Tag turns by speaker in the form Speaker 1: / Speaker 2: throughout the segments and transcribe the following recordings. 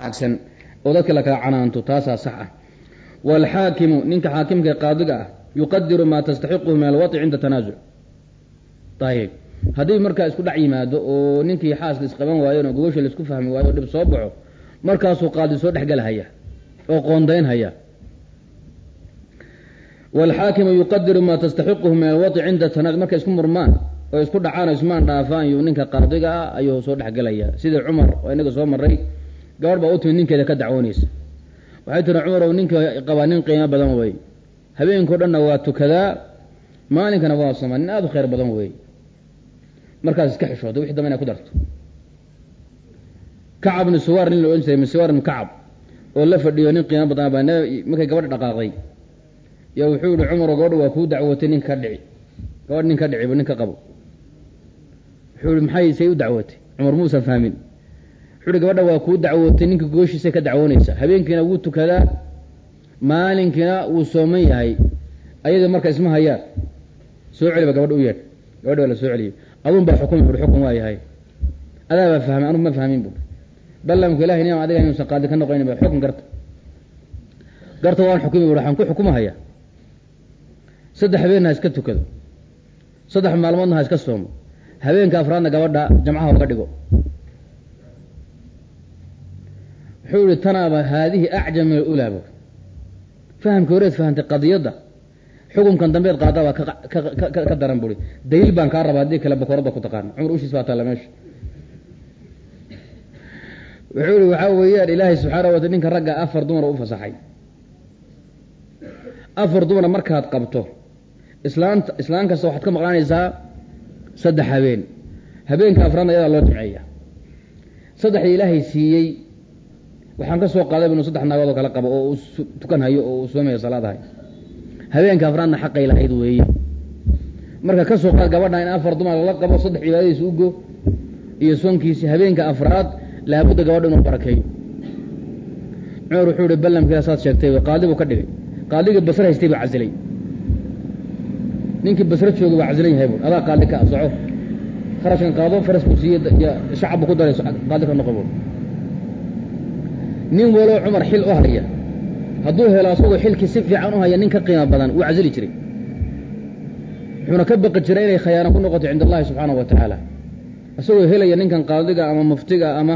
Speaker 1: agsan oo dadka la kala canaanto taasaa sax ah. Waalxaakimu ninka xaakimka qaadiga ah yuqadiru maa tastaxiquhu min alwaطi cinda tanaasuc ayib haddii markaa isku dhac yimaado oo ninkii xaaska isqaban waayen oo gogosha la isku fahmi waayo dhib soo baxo markaasuu qaadi soo dhexgelhaya oo qoondaynhaya waalxaakimu yuqadiru maa tastaxiquhu min alwaطi cinda tanaasuc markay isku murmaan oo isku dhacaan o ismaan dhaafaan yuu ninka qaadiga ah ayuu soo dhexgelaya sidii cumar oo inaga soo maray gabadh baa u timid ninkeeda ka dacwoonaysa waxay tiri cumar ow ninka qabaa nin qiimo badan wey habeenkao dhanna waa tukadaa maalinkana waa somaa nin aada u khayr badan wey markaas iska xishooday wixi dambe inay ku darto. Kacab ibnu suwaar nin la odhan jiray suwaar ibnu kacab oo la fadhiyo nin qiimo badan baa markay gabadha dhaqaaqday yo wuxuu yihi cumaro gabadha waa kuu dacwootay nin ka dhici. Gabadh nin ka dhiciba nin ka qabo. Wuxuu ihi maxay say u dacwootay cumar muusan fahmin ihi gabadha waa kuu dacwootay ninka gooshiisay ka dacwoonaysa. Habeenkiina wuu tukadaa maalinkiina wuu sooman yahay ayada marka isma hayaan. Soo celiba gabadha u yeedh gabadha waa la soo celiyey adun baa xukumi bui xukun waa yahay. Adaa baa fahmay anugu ma fahmin bui ballamka ilahay nim adiga inuusan qaadi ka noqoyn ba xukun garta. Garta waan xukumi bui waxaan ku xukumahaya saddex habeenna ha iska tukado. Saddex maalmoodna ha iska soomo. Habeenka afraadna gabadha jamcaha oga dhigo wuxuu yihi tanaaba haadihi acjam min alulaa bu fahamka horeed fahamtay qadiyadda. Xukunkan dambeed qaada baa ka daran buri daliil baan kaa raba haddii kale bakoorada ku taqaana cumar ushiis baa taalla meesha. Wuxuu yihi waxaa weeyaan ilaahay subxaana wata ninka ragga afar dumar u fasaxay. Afar dumara markaad qabto islaanta islaan kasta waxaad ka maqlaanaysaa saddex habeen. Habeenka afraadna ayadaa loo jimceeya saddexdii ilaahay siiyey waxaan ka soo qaaday inuu saddex naagood oo kala qabo oo tukan hayo oo soomayo salaadahay habeenka afraadna xaqay lahayd weeye. Marka ka soo qaad gabadha in afar dumar lala qabo saddex cibaadadiisa ugo iyo soonkiisi habeenka afraad laabudda gabadha inuu barakeeyo. Cumar wuxuu ihi ballamkiila saad sheegtay qaadi buu ka dhigay. Qaadigii basre haystay baa casilay. Ninkii basre joogay waa casilan yahay bu adaa qaadi ka soco kharashkan qaado farasku siiye shacabbu ku daray qaadi ka noqo bu nin waloo cumar xil u haya. Hadduu helo asagoo xilkii si fiican u haya nin ka qiimo badan wuu casili jiray. Wuxuuna ka baqi jiray inay khayaano ku noqoto cinda allahi subxaanahu wa tacaala. Isagoo helaya ninkan qaadiga ama muftiga ama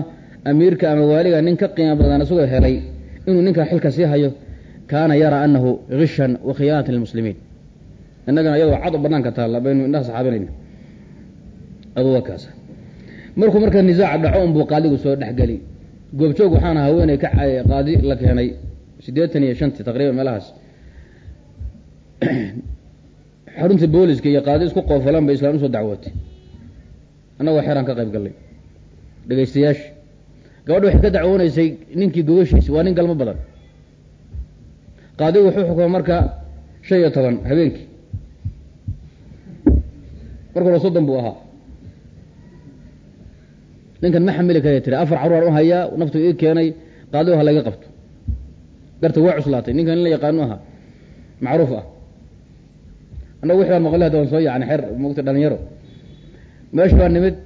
Speaker 1: amiirka ama waaliga nin ka qiimo badan isagoo helay inuu ninkaa xilka sii hayo kaana yaraa anahu gishan wa khiyaanatan lilmuslimiin innagana iyadoo cad banaanka taalla baynu indhaha saxaabinayna aduga kaasa markuu marka nisaac dhaco unbuu qaadigu soo dhexgeli goobjoog waxaana haweeney ka qaadi la keenay siddeetan iyo shantii taqriban meelahaas. Xarunta booliska iyo qaadi isku qoofalan bay islaan u soo dacwootay. Annagoo xeraan ka qayb gallay dhegaystayaasha gabadha waxay ka dacwoonaysay ninkii gogashiisi waa nin galmo badan. Qaadigu wuxuu xukuma marka shan iyo toban habeenkii. Marka hore soddon buu ahaa ninkan ma xamili kara tiri. Afar carruur aan u hayaa naftu ii keenay qaadigu ha laga qabto. Garta waa cuslaatay ninkan in la yaqaanu ahaa macruuf ah. Annagu wixi baan maqle hada waan soo yacni xer mogta dhalinyaro meesha baa nimid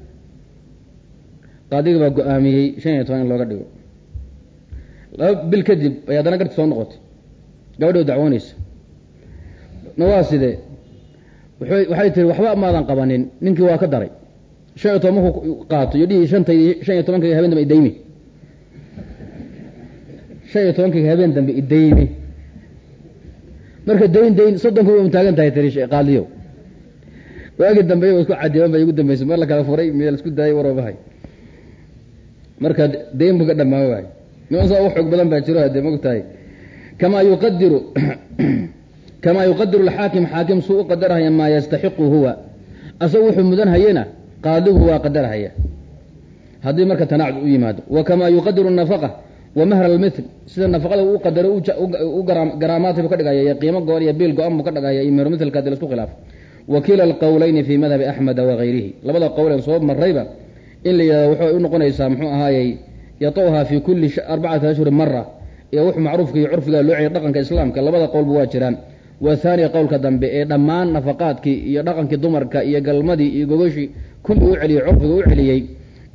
Speaker 1: qaadiga baa go'aamiyey shan iyo toban in looga dhigo. Laba bil kadib ay haddana garti soo noqotay. Gabadhoo dacwoonaysa na sidee? Waxay tiri waxba maadan qabanin ninkii waa ka daray shan iyo toban markuu qaato iyo dhihii shanta shan iyo tobankayga habeen dambe idaymi. Shan iyo tobankayga habeen dambe idaymi. Marka dayn dayn soddonka way taagan tahay tiri qaadiyo waagii dambe iyagoo isku cadiyaban bay igu dambeysay mar la furay miya la isku daayay waroobahay. Marka dayn bu ka dhamaan waay niman u xoog badan baa jiro hadee mogtahay kamaa yuqadiru kamaa yuqadiru alxaakim xaakim suu u qadarhaya maa yastaxiqu huwa. Asagu wuxuu mudan hayena qaadigu waa qadarhaya haddii marka tanaacud u yimaado wa kamaa yuqadiru nafaqa wa mahra almithl sida nafaqada uu qadaro u garaamaadka buu ka dhigaya iyo qiimo go-an iyo biil go-an buu ka dhigaya iyo mehrmithlka haddii lasku khilaafo. Wa kila alqowleyni fii madhabi axmeda wagayrihi labada qowlen soo marayba in la yidhahdo waxay u noqonaysaa muxuu ahaayey yatawha fii kulli arbacati ashhurin mara iyo wux macruufka iyo curfiga loo celiya dhaqanka islaamka labada qowlba waa jiraan wa haaniya qowlka dambe ee dhammaan nafaqaadkii iyo dhaqankii dumarka iyo galmadii iyo gogoshii kulli u celiyey curfiga u celiyey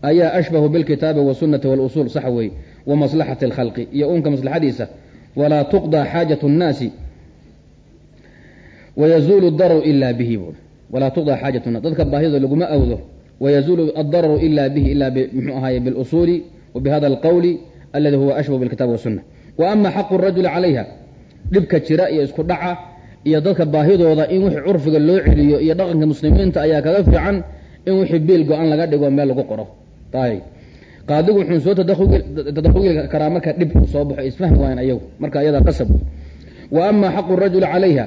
Speaker 1: ayaa ashbahu bilkitaabi wasunati walusuul sax wey wa maslaxati alkhalqi iyo uunka maslaxadiisa walaa tuqdaa xaajatu nnaasi wayazuulu dararu ilaa bihi buui walaa tuqdaa xaajatu dadka baahidooda laguma awdo wayazuulu addararu ila bihi ila mxuu ahaye bilusuuli wa bihada alqowli aladi huwa ashbahu bilkitabi wasuna wa ama xaqu rajuli calayha dhibka jira iyo isku dhaca iyo dadka baahidooda in wixii curfiga loo celiyo iyo dhaqanka muslimiinta ayaa kaga fiican in wixii biil go-an laga dhigo meel lagu qoro. Ayb qaadigu wuxuu soo tadahugi karaa marka dhib soo baxo isfahmi waayan ayagu marka ayada qasab. Wa ama xaqu rajuli calayha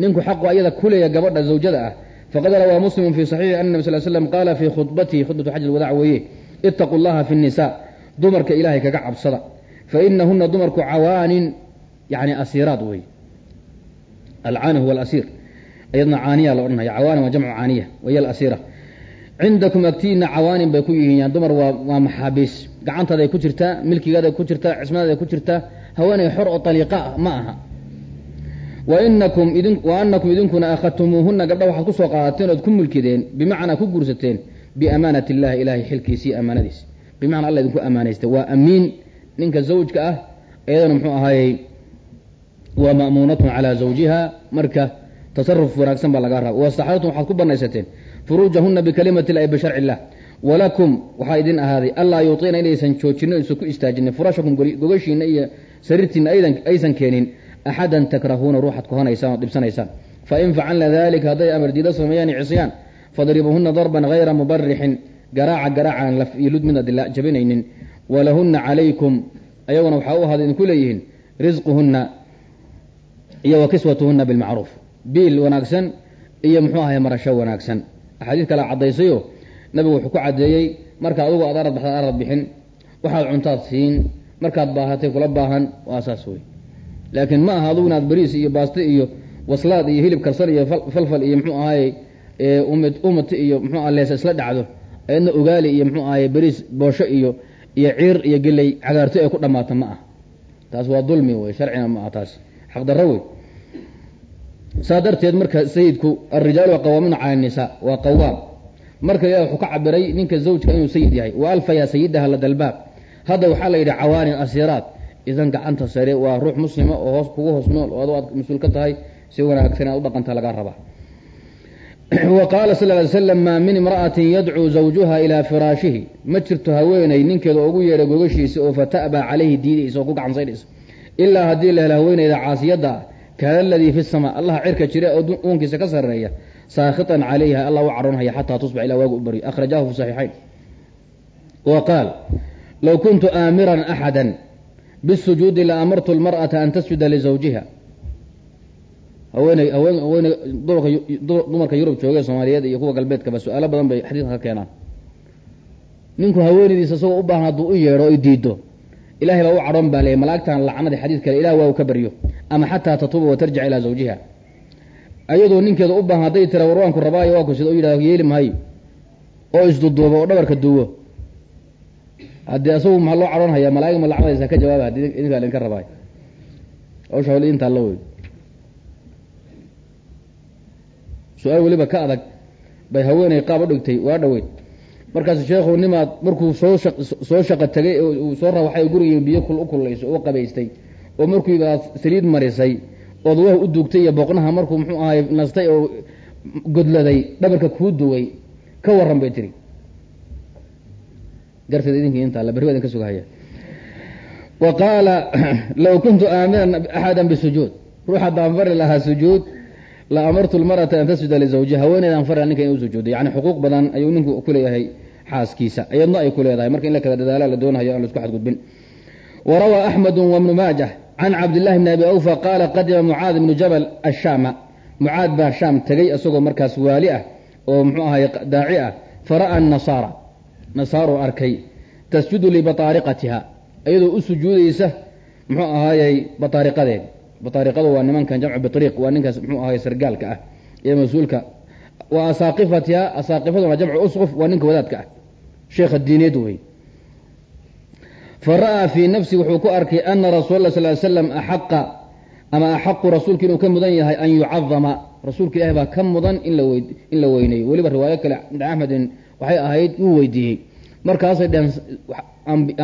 Speaker 1: ninku xaqu ayada kuleeya gabadha zawjada ah faqad rawaa muslimu fi saxiixi ana nabi sal slam qaala fii khudbatihi khudbatu xaj lwadac weeye itaquu llaha fi nisa dumarka ilaahay kaga cabsada fa inahuna dumarku cawaanin yani asiiraad wey alcaani huwa alasiir ayadna caaniya la odhanaya cawaanin waa jamcu caaniya wahiy alasiira cindakum agtiina cawaanin bay ku yihiin dumar waa waa maxaabiis gacantaaday ku jirtaa milkigaaday ku jirtaa cismadaaday ku jirtaa haweeney xor oo aliiqa ah ma aha wainakum idin wa anakum idinkuna akhadtumuuhuna gabdha waxaad ku soo qaadateen ood ku mulkideen bimacnaa ku guursateen biamaanati illahi ilahay xilkiisii amaanadiis bimacnaa alla idinku amaanaystay waa amiin ninka zawjka ah iyadana muxuu ahaayey waa ma'muunatun calaa zawjiha. Marka tasaruf wanaagsan baa lagaa raba wastaxlaltum waxaad ku banaysateen furuujahuna bikalimati illahi bisharci illah walakum waxaa idin ahaaday allaa yuuطiina inaysan joojino aysan ku istaajinin furashakum gogashiina iyo sariirtiina aysan keenin. Axadan takrahuuna ruuxaad kohanaysaan oo dhibsanaysaan. Fain facalna dalika hadday amar diida sameeyaan cisyaan fadribuhuna darban hayra mubarixin garaaca garaacaan laf iyo lud midna jabinaynin. Walahuna calaykum ayaguna waxaa u ahaaday idinku leeyihiin risquhuna iyo wa kiswatuhuna bilmacruuf. Biil wanaagsan iyo muxuu ahay marasho wanaagsan. Axaadiis kale caddaysayo nabigu wuxuu ku caddeeyey marka adugu aad arad baxda arad bixin. Waxaad cuntaad siin. Markaad baahatay kula baahan. Waa saas wey laakiin ma aha adugu inaad bariis iyo baaste iyo waslaad iyo hilib karsan iyo falfal iyo muxuu ahaye umid umati iyo muxuu aha leesa isla dhacdo. Ayadna ogaali iyo muxuu ahaye bariis boosho iyo iyo ciir iyo geley cagaarto ay ku dhammaata ma ah taas waa dulmi wey sharcina ma aha taas xaqdarro wey saa darteed marka sayidku alrijaalu qawaamuuna cala nisaa waa qawaam marka ilah wuxuu ka cabiray ninka zawjka inuu sayid yahay wa alfayaa sayidaha ladalbaab hadda waxaa la yidhi cawaanin asiraad idan gacanta sare waa ruux muslima oo hoos kugu hoos nool oo adu aad mas'uul ka tahay si wanaagsan inaad u dhaqanta lagaa rabaa. Wa sal ly slam maa min imra'atin yadcuu zawjuha ilaa firaashihi ma jirto haweeney ninkeeda ugu yeedha gogashiisa oo fata'baa calayhi diidaysa oo ku gacansaydhaysa ilaa haddii la helo haweeneyda caasiyadda ah kaana aladii fi samaa allaha cirka jira oo uunkiisa ka sareeya saakhitan calayha allah u caroonhaya xataa tusbax ilaa waagu u baryo akhrajahu fi saxiixayn. Wa qaal low kuntu aamiran axada bisujuudi la amartu lmar'ata an tasjuda lizawjiha haweeney haween haweeney dumarka dumarka yurub jooga soomaaliyeed iyo kuwa galbeedkaba su'aalo badan bay xadiidka ka keenaan. Ninku haweeneydiisa isagoo u baahan hadduu u yeedho o diido ilahay baa u cadhoon baa leeyay malaagtan lacnadii xadiid kale ilah waa u ka baryo ama xataa tatuuba watarjic ilaa zawjiha. Ayadoo ninkeeda u baahan hadday tira warwaanku rabaayo waa ku sida u yidhahdo yeeli mahayo oo isduduubo oo dhabarka duwo haddii asagu maxaa loo cadhoon hayaa malaa'ig ma lacnadaysa ka jawaaba haddii idinkaa idinka rabaayo hawsha hawle intaa la wey su'aal weliba ka adag bay haweeney qaab u dhigtay waa dhaweyd markaas sheekhu nimaad markuu soo shaqo tegay uu soo rawaxay gurigii biyo u kullayso oo qabaystay oo markuu baad saliid marisay ood wah u duugtay iyo boqnaha markuu muxuu ahay nastay oo godladay dhabarka kuu duway ka waran bay tiri. Garteed idinkii intaa la berri baa idinka sugahaya. Wa qaala low kuntu aamiran axada bisujuud ruux haddaan fari lahaa sujuud la amartu lmarata an tasjuda lizawjiha haweeneydaan fari ninka in u sujuuday. Yani xuquuq badan ayuu ninku ku leeyahay xaaskiisa iyadna ay ku leedahay. Marka in la kala dadaala la doonayo aan la isku xadgudbin. Warawaa axmedu wabnu maajah can cabdillahi bni abi awfa qaala qadima mucaad ibnu jabal ashaama mucaad baa shaam tegey isagoo markaas waali ah oo muxuu ahay daaci ah. Fara'a nasaara nasaaro arkay tasjudu libataariqatiha iyadoo u sujuudaysa muxuu ahaayey bataariqadeed bataariqadu waa nimankan jamcu bitriiq waa ninkaas muxuu ahay sargaalka ah ee mas'uulka. Wa asaaqifatiha asaaqifaduna jamcu usquf waa ninka wadaadka ah sheekha diineed wey. Fara'aa fii nafsi wuxuu ku arkay ana rasuul la sal ly slam axaqa ama axaqu rasuulka inuu ka mudan yahay an yucadama rasuulka ilahi baa ka mudan in la weyneeyo weliba riwaayo kale axmedin waxay ahayd wuu weydiiyey. Markaasay dheheen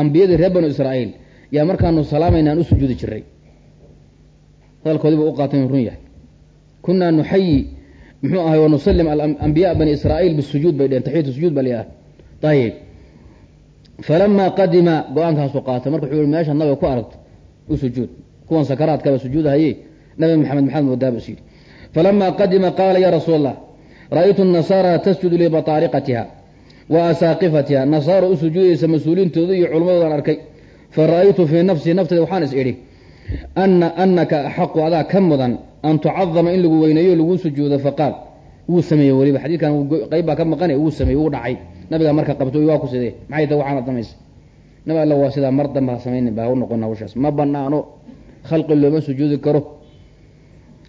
Speaker 1: ambiyadii reer banu israa'iil yaa markaanu salaamayna aan u sujuudi jiray hadalkoodii ba u qaatay run yahay. Kunaa nuxayi muxuu ahay wanusalim alambiyaa bani israa'iil bisujuud bay dheheen taxiyatu sujuud baa layaha ayib falamaa qadima go'aankaasu qaatay. Marka wuxuu yihi meesha nabiga ku aragto u sujuud. Kuwan sakaraadkaba sujuudahaye nabi maxamed maxamed wadaaba is yidhi. Falamaa qadima qaala ya rasuul allah ra-ytu nasaara tasjudu libataariqatiha wa asaaqifatiha. Nasaaro u sujuudaysa mas'uuliintooda iyo culmadoodan arkay. Fa ra'aytu fii nafsii nafteeda waxaan is idhi ana anaka axaqu adaa ka mudan an tucadama in lagu weyneeyo laguu sujuudo faqaal wuu sameeyey weliba. Xadiidkan qayb ka maqane wuu sameeyey wuu dhacay. Nabiga marka qabto waa ku sidee? Maxay ta waxaana damaysa nabi alla waa sidaa mar dambe ha baa u noqon hawshaas. Ma banaano khalqi looma sujuudi karo.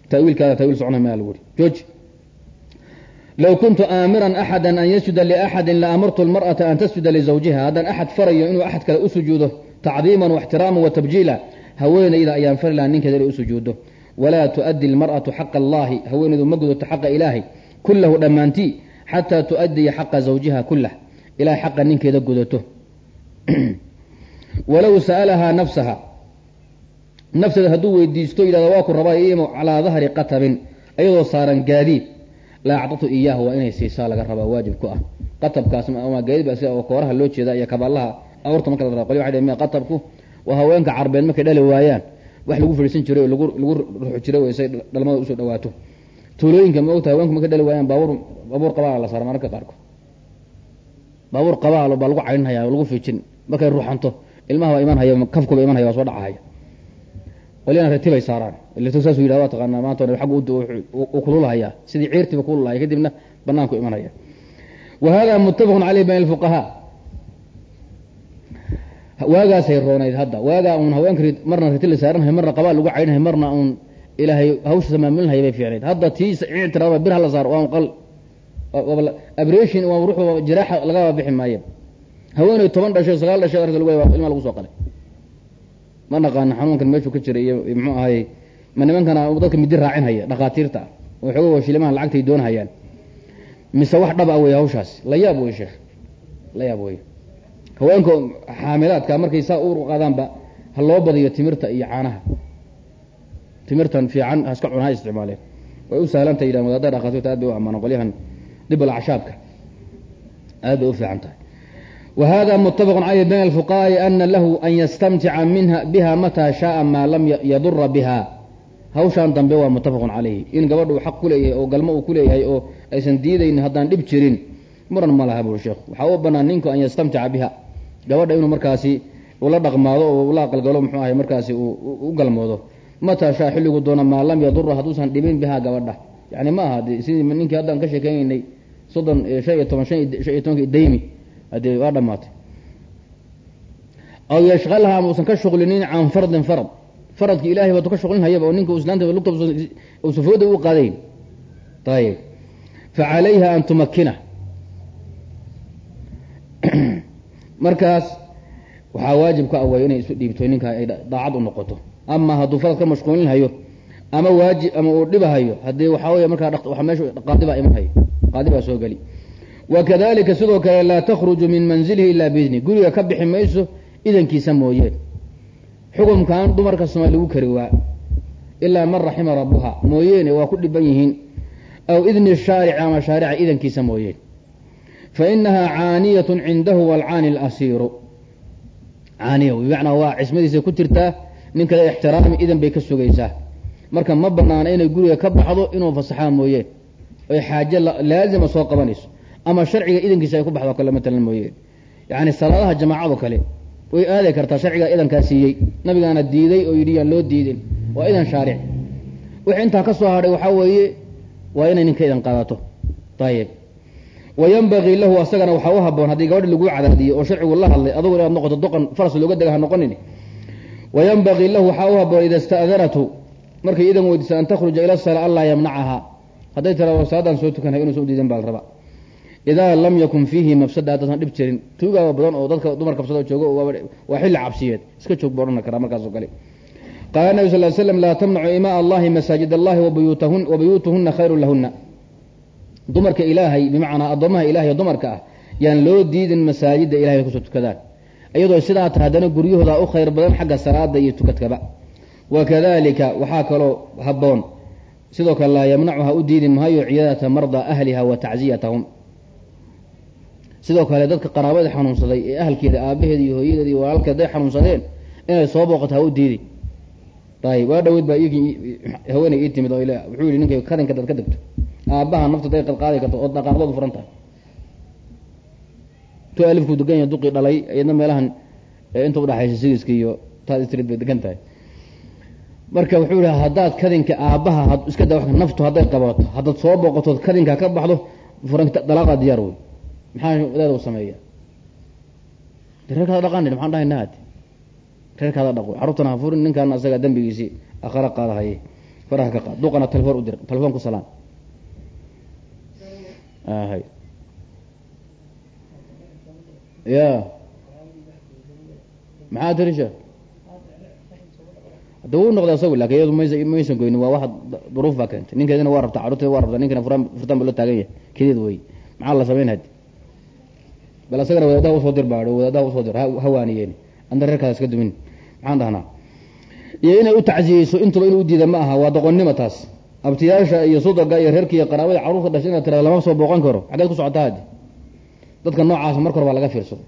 Speaker 1: Tawiilkaada tawiil socona maa lagu uri jooji. Low kuntu aamiran axada an yasjuda liaxadin laamartu lmar'ata an tasjuda lizawjiha haddaan axad farayo inuu axad kale u sujuudo tacdiiman waxtiraaman wa tabjiila haweenayda ayaan fari laha ninkeeda inay u sujuudo walaa tuaddi lmar'atu xaqa allahi haweenaydu ma gudato xaqa ilaahay. Kullahu dhammaantii xataa tuaddiya xaqa zawjiha kulah ilahay xaqa ninkeeda gudato. Walow sa'alahaa nafsaha nafteeda hadduu weydiisto yidhahdo waa ku rabaa imo calaa dahri qatabin. Ayadoo saaran gaadiid. La acdatu iyaahu waa inay siisaa laga rabaa waajib ku ah. Qatabkaas gaadiid baa sida oo kooraha loo jeeda iyo kaballaha awrta marka la qoli waxay dhaheen qatabku waa haweenka carbeed markay dhali waayaan wax lagu fadhiisan jiray lagu ruxu jiray way say dhalmada u soo dhawaato. Tuulooyinka ma ogtahay haweenku markay dhali waayaan baabuur baabuur qabaala la saara mararka qaarkood. Baabuur qabaalo baa lagu caydhinhaya lagu fiijin markay ruuxanto ilmaha iman haya kafkuba iman haya waa soo dhacahaya walina ratibay saaraan ilato saasuu yidhah waa taqaanaa maanta o agg uu kululhayaa sidii ciirtiba kululhaya kadibna banaanku imanaya wa hada muttafaqun caleyh bayn alfuqahaa waagaasay roonayd hadda. Waagaa uun haweenka marna rati la saaranhay marna qabaa lagu caydinhay marna uun ilaahay hawsha maamulinhaya bay fiicnayd. Hadda tii ictiraaba bir hala saar waa qal waa ruux jiraaxa lagaba bixi maayo. Haweeney toban dhashay sagaal dhashay arka lagu ilmaa lagu soo qalay. Ma naqaana xanuunkan meeshuu ka jiray iyo muxuu ahay ma nimankana dadka midi raacinhaya dhakhaatiirta ah oo xooga washilimaha lacagtay doonhayaan mise wax dhab a wey hawshaas. La yaab wey sheekh. La yaab wey haweenka xaamilaadka markay saa uur qaadaanba ha loo badiyo timirta iyo caanaha. Timirtan fiican ha iska isticmaaleen. Way u sahlanta yidhahan wadaadada dhakhaatiirta aad bay u ammaanaan qolyahan dibal acshaabka aad bay u fiican tahay. Wa hada mutafaqu calayhi bayna alfuqahaai ana lahu an yastamtica minha biha mataa shaaa maa lam yadura biha. Hawshaan dambe waa muttafaqun calayhi. In gabadhu uu xaq ku oo galmo uu kuleeyahay oo aysan diidayn haddaan dhib jirin muran ma laha buri sheekhu. Waxaa u banaan ninku an yastamtica biha gabadha inuu markaasi ula dhaqmaado oo ula aqalgalo mxuu ahay markaasi u galmoodo. Mataa shaa xilligu doona maa lam yadura hadduusan dhibin bihaa gabadha. Yani ma aha sidii ninkii haddaan ka sheekeynaynay soddon shan iyo toban shan iyo tobanka daymi hadee waa dhamaatay aw yashqalha ama ka shuqlinin can fardin farad. Faradki ilahay baatu ka shuqlinhayaba oo ninka islaanta lugta usan fooda u qaadayn. Ayib facalayha an tumakina markaas waxaa waajib ka away inay isu dhiibto ninka ay daacad u noqoto. Ama hadduu farad ka mashquulinhayo ama waajib ama uu dhibahayo haddii waxaa wey markaa meesha qaadibaa imanhayo qaadibaa soo geli. Wakadalika sidoo kale laa takhruju min manzilihi ilaa biidni. Guriga ka bixi mayso idankiisa mooyeen xukumkan dumarka soma lagu kari waa ilaa man raxima rabuha mooyeene waa ku dhiban yihiin. Aw idni shaarici ama shaarica idankiisa mooyeen fa inahaa caaniyatu cindahu walcaani lasiiru caaniya bimacnaa waa cismadiisa ku jirtaa ninkada ixtiraami idan bay ka sugaysaa marka ma banaana inay guriga ka baxdo inuu fasaxaa mooyeen oy xaaje laazima soo qabanayso ama sharciga idankiisa ay ku baxdo kale matalan mooyeen yacni salaadaha jamaacado kale way aaday kartaa sharciga idankaa siiyey nabigaana diiday oo yidhi yaan loo diidin waa idan shaaric wixii intaa ka soo hadhay waxaa waa inay ninka idan qaadato wa yanbagii lahu asagana waxaa u haboon haddii gabadhi laguu cadaadiyo oo sharcigu la hadlay adugu inaad noqoto doqon faras looga dega ha noqonin wa yanbagii lahu waxaa u haboon ida ista'danatu markay idan weydiisa an takhruja ila sala an laa hadday tiraado salaadaan soo tukanhay inuusan u diidan baa la rabaa idaa lam yakun fiihi mafsada haddaasan dhib jirin tuugaaba badan oo dadka dumar kabsado joogo waa xilli cabsiyeed iska joog buu odhan karaa markaasoo kale qaala nabi sal slam laa tamnacu imaa allahi masaajid allahi wabuyuutuhuna khayru lahuna dumarka ilaahay bimacnaa addoomaha ilahay dumarka ah yaan loo diidin masaajidda ilahay ku soo tukadaan iyadoo sidaa ta haddana guryahooda u khayr badan xagga salaada iyo tukadkaba. Wakadalika waxaa kaloo habboon. Sidoo kale laa yamnacuha u diidi maayo ciyaadata mardaa ahliha wa tacziyatahum. Sidoo kale dadka qaraabada xanuunsaday ee ahalkeeda aabaheeda iyo hooyadeeda iyo walaalkeed haday xanuunsadeen inay soo booqato ha u diidi ayib waa dhaweyd baa haweeney ii timid wuxuu yihi ninkay kadinka dad ka degto aabaha nafta day qadqaadi karto oo dhaqaaqdoodu furan tahay. Tu alifku degan yahay duqii dhalay iyadna meelahan inta udhaxaysa sigiska iyo taad street bay degan tahay. Marka wuxuu yihi haddaad kadinka aabbaha iska da naftu hadday qabato haddaad soo booqatood kadinka ka baxdo furan dalaaqa diyaar wey maxaa wadaad u sameeya reerkaada dhaqan maxaan dhahay naad? Reerkaada dhaqo carruurtana ha furin ninkaana asaga dambigiisii akhara qaadahaye faraha ka qaad duqana telefoon u dir telefoon ku salaan hay ya. Maxaa tirisha hadda wuu noqday asagu laakiin iyadu maysa maysan goynin waa wax duruuf baa keentay. Ninkeedina waa rabtaa carruurteeda waa rabtaa ninkana furtaan ba loo taagan yahay. Kedeed wey maxaa la samayn hadi bal asagana wadaadaha u soo dir baao wadaadaha u soo dir. Hawaaniyeen anta reerkaada iska dumin. Maxaan dhahnaa? Iyo inay u tacsiyeyso intuba inuu udiida ma aha. Waa doqonnimo taas abtiyaasha iyo sudaga iyo reerka iyo qaraabada carruurta dhashay inaad tirada lama soo booqan karo. Xaggeed ku socotaa hadi dadka noocaasa marka hore baa laga fiirsado.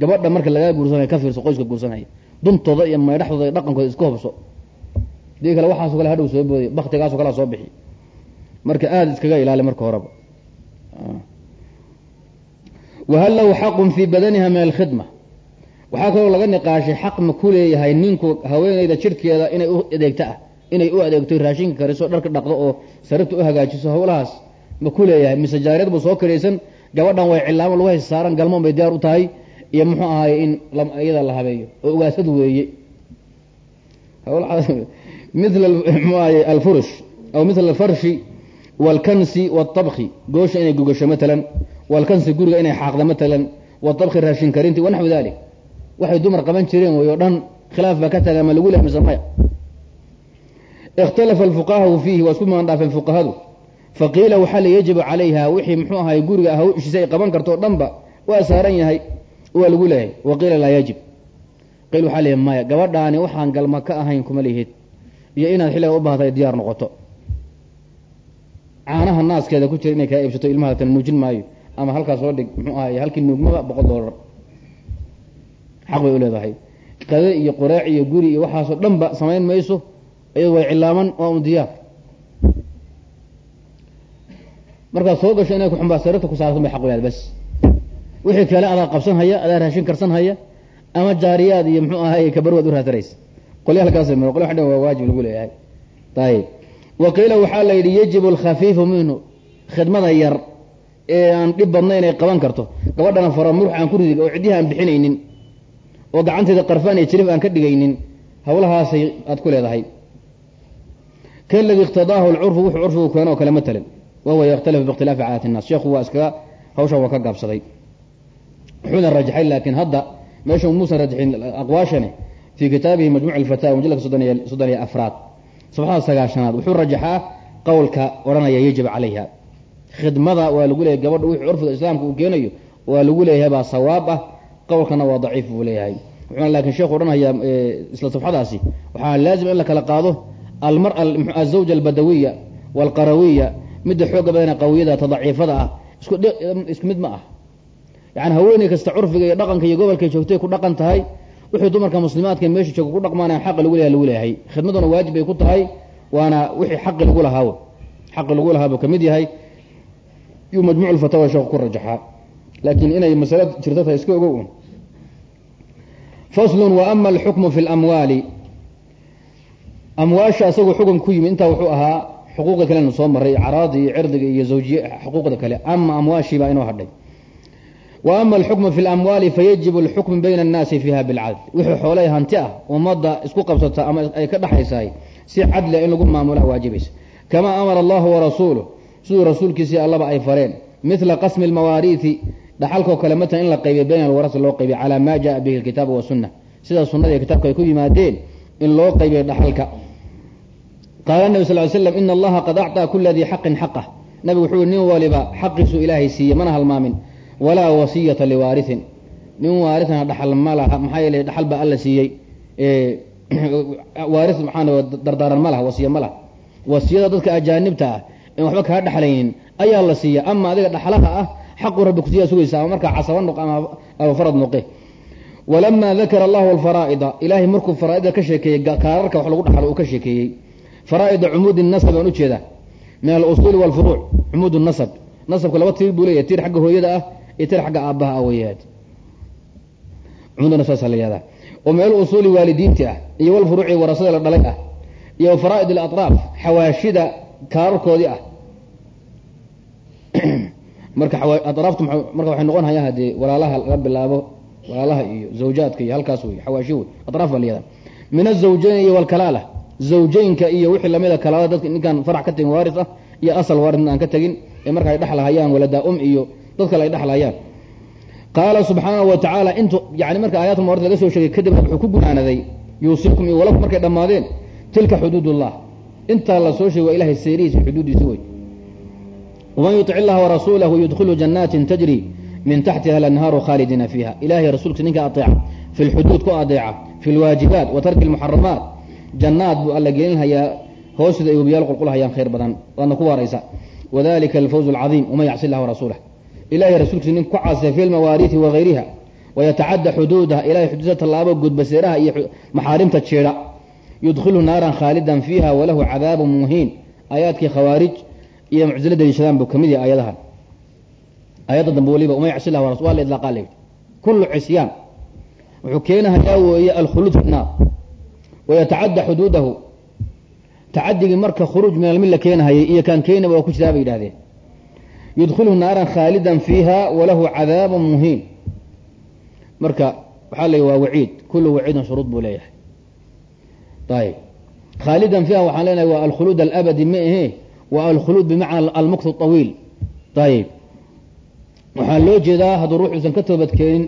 Speaker 1: Gabadha marka lagaa guursanaya ka fiirso qoyska guursanaya. Duntooda iyo maydhaxdooda iyo dhaqankooda isku hobso dii kale waxaaso kale hadhow soo booday baktigaaso kalea soo bixi. Marka aada iskaga ilaali marka horeba. Wahal lahu xaqun fii badaniha min alkhidma. Waxaa kaloo laga niqaashay xaq ma ku leeyahay ninku haweeneyda jirhkeeda inay u adeegto ah inay u adeegto raashinka kariso dharka dhaqdo oo saribta u hagaajiso hawlahaas ma ku leeyahay mise jaariyad buu soo karaysan gabadhan way cilaamo lagu haysa saaran galmoon bay diyaar u tahay iyo muxuu ahaay in iyada la habeeyo oo ugaasad weeye. Mila mxuu ahaye alfurush aw mila alfarshi waalkansi waaltabki goosha inay gogasho matalan waalkansi guriga inay xaaqda matalan watabki raashin karinti wanaxwi dalik waxay dumar qaban jireen wey o dhan khilaaf baa ka taga ma lagu leh mise maya ikhtalafa alfuqahau fiihi waa isku maan dhaafeen fuqahadu faqiila waxaa la yajibu calayha wixii muxuu ahay guriga hawshiisa ay qaban karto o dhanba waa saaran yahay waa lagu leeyahay wa qiila laa yajib qiil waxaa leeyahy maya gabadhaani waxaan galma ka ahayn kuma lihid iyo inaad xilliga u baahday diyaar noqoto caanaha naaskeeda ku jira inay kaa iibsato ilmaha tan nuujin maayo ama halkaas soo dhig muxuu ahay halkii nuugmaba boqol doolar xaq bay u leedahay iyo qoraac iyo guri iyo waxaasoo dhanba samayn mayso iyadu way cilaaman waa un diyaar. Markaad soo gasho inay kuxumbaa sarirta ku saartan bay xaq u leedahay bas. Wixii kale adaa qabsan haya adaa raashin karsan haya ama jaariyaad iyo muxuu ahay kabarwaad u raataraysa qolya halkaas maro qolya waxdhan waa waajib lagu leeyahay. Ayib wa qiila waxaa la yidhi yajibu alkhafiifu minhu. Khidmada yar ee aan dhib badna inay qaban karto. Gabadhana fara murux aan ku ridig oo ciddihi aan bixinaynin oo gacanteeda qarfaan iyo jirif aan ka dhigaynin hawlahaasay aad ku leedahay kaladii iqtadaahu lcurfu wuxuu curfigu keeno kale matalan wahuwa yakhtalifu biikhtilaafi caadati innaas sheekhu waa iskaga hawshan waa ka gaabsaday wuxuuna rajaxay laakiin hadda meesha muusan rajaxin aqwaashani fii kitaabihi majmuc alfatawa mujalladka soddon iyo afraad sabxada sagaashanaad wuxuu rajaxaa qowlka odhanaya yajib calayha khidmada waa lagu leeyahy gabadha wixii curfiga islaamka uu keenayo waa lagu leeyahay baa sawaab ah qowlkana waa daciif buu leeyahay wuxuuna laakiin sheekhu odhanaya isla sabxadaasi waxaa laazim in la kala qaado azawja albadawiya waalqarawiya midda xooga badana qawiyada ta daciifada ah isku mid ma ah yani haweeney kasta curfiga iyo dhaqanka iyo gobolkay joogtay ku dhaqan tahay wixii dumarka muslimaadka meesha jooga ku dhaqmaanaya xaqi lagu leeyahay lagu leeyahay khidmaduna waajib bay ku tahay waana wixii xaqi lagu lahaawo xaqi lagu lahaa buu ka mid yahay yuu majmuuc lfatawa sheekhu ku rajaxaa laakiin inay masalo jirto tahay iska ogow un faslun wa ama alxukmu fi lamwaali amwaasha isagoo xukun ku yimid intaa wuxuu ahaa xuquuqda kalena soo maray caraadi iyo cirdiga iyo zawjiye xuquuqda kale. Ama amwaashii baa inoo hadhay. Wa ama alxukmu fi lamwaali fayajibu alxukmu bayna annaasi fiiha bilcadl wixii xoolay hanti ah ummadda isku qabsata ama ay ka dhexaysahay si cadlia in lagu maamula waajibaysa kamaa amara allahu warasuuluh siduu rasuulkiisii allaba ay fareen. Midla qasmi almawaariiti dhaxalkoo kale matan in la qaybiy bayna alwarasa loo qaybiy calaa maa jaa bihi alkitaabu wasunna sida sunnada iyo kitaabka ay ku yimaadeen in loo qaybiyo dhaxalka qaala nabi sal ly slam ina allaha qad acطaa kula dii xaqin xaqah nabigu wuxuu nin waliba xaqiisu ilaahay siiyey mana halmaamin walaa wasiyata liwaariin nin waarisana dhaxal ma laha maxaa yeele dhaxal baa alla siiyey waaris maxaa dardaaran ma laha wasiya ma laha wasiyada dadka ajaanibta ah en waxba kaa dhexlaynin ayaa la siiya ama adiga dhaxlaha ah xaqu rabbi kusiyaa sugaysa ama markaa casaba noq ama farad noqe walamaa dakara allahu alfaraa'ida ilaahay markuu faraaida ka sheekeeyey kaararka wax lagu dhaxlo uu ka sheekeeyey faraa'ida cumuudi nasab aan ujeeda min alusuuli walfuruuc cumuud nasab. Nasabka laba tiir buu leeyahy tiir xagga hooyada ah iyo tiir xagga aabbaha ah weyaad cumuud saasa la yihahdaa oo min alusuuli waalidiinti ah iyo walfuruuci warasada la dhalay ah iyo faraa'id alatraaf xawaashida kaararkoodii ah. Marka atraaftu marka waxay noqon hayaan haddee walaalaha laga bilaabo walaalaha iyo zawjaadka iyo halkaas wey xawaashi wey atraaf baa la min azawjayn iyo walkalaala zawjaynka iyo wixii lamida kalaala dadka ninkaan farax ka tegin waaris ah iyo asal waaris aan ka tegin ee marka ay dhexlahayaan waladaa um iyo dad kale ay dhexlahayaan qaala subxaanahu wa tacaala intu yani marka aayaadka maorta laga soo sheegay kadib wuxuu ku gunaanaday yuusikum iyo walakum markay dhammaadeen tilka xuduudullah. Intaa la soo sheegay waa ilahay seerihiisa xuduuddiisa wey waman yutic illaha warasuulahu yudkhilu janaatin tajri min taxtiha alanhaaru khaalidiina fiiha. Ilahay rasuulkiisa ninka aeeca fi lxuduud ku adeeca fi lwaajibaat wa lmuxaramaat jannaad buu alla gelinhayaa hoosida ay webiyaal qulqulhayaan khayr badan waadna ku waaraysa. Wadalika alfawz alcadiim waman yacsi illah warasuulah ilahay rasuulkiisa nin ku caasiya fi lmawaariihi wagayriha wayatacadda xuduudaha ilahay xuduudsa tallaabo gudbaseeraha iyo maxaarimta jeedha yudkhilu naaran khaalidan fiiha walahu cadaabun muhiin. Aayaadkii khawaarij iyo muctilo daliishadaan buu ka mid yahay aayadahan aayadda dambe waliba uma yacsi lah waa la idlaaqa la kullu cisyaan wuxuu keenahayaa weeye alkhuluud fi naar wayatacadda xuduudahu tacadigii marka khuruuj min almilla keenahayay iyo kaan keenaba waa ku jiraa bay yidhahdeen yudkhiluhu naaran khaalidan fiiha walahu cadaabun muhiin marka waxaa la waa waciid kullu waciidin shuruud buu leeyahay ayb khaalidan fiiha waxaan leenahay waa alkhuluud alabadi ma ahe waa alkhuluud bimacna almuktu awiil ayib waxaa loo jeedaa hadduu ruux uusan ka toobad keenin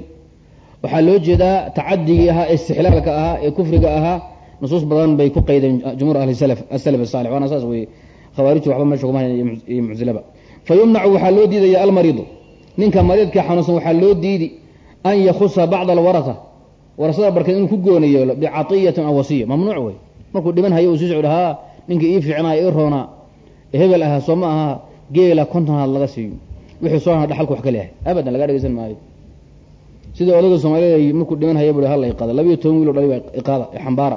Speaker 1: waxaa loo jeedaa tacadigii ahaa ee istixlaalka ahaa ee kufriga ahaa nusuus badan bay ku qaydeen jumhuur ahli asalaf asalix waana saas weye khawaarijtu waxba meesha kuma hayan iyo mucsilaba. Fa yumnacu waxaa loo diidaya almariidu. Ninka mariidka xanuunsan waxaa loo diidi an yakusa bacda alwarata warasada barkeed inuu ku gooni yeelo bicatiyatin aw wasiya. Mamnuuc wey markuu dhiman hayo uu sii socdo haa ninkii ii fiicnaa ii roonaa hebel ahaa soo ma aha. Geela kontonaad laga siiyo. Wixii soo hana dhaxalku wax ka leeyahay. Abadan laga dhegeysan maayo. Sidai odayga soomaalida markuu dhiman haya bui hala iqaada labiyo toban wiilo dhali iqaada xambaara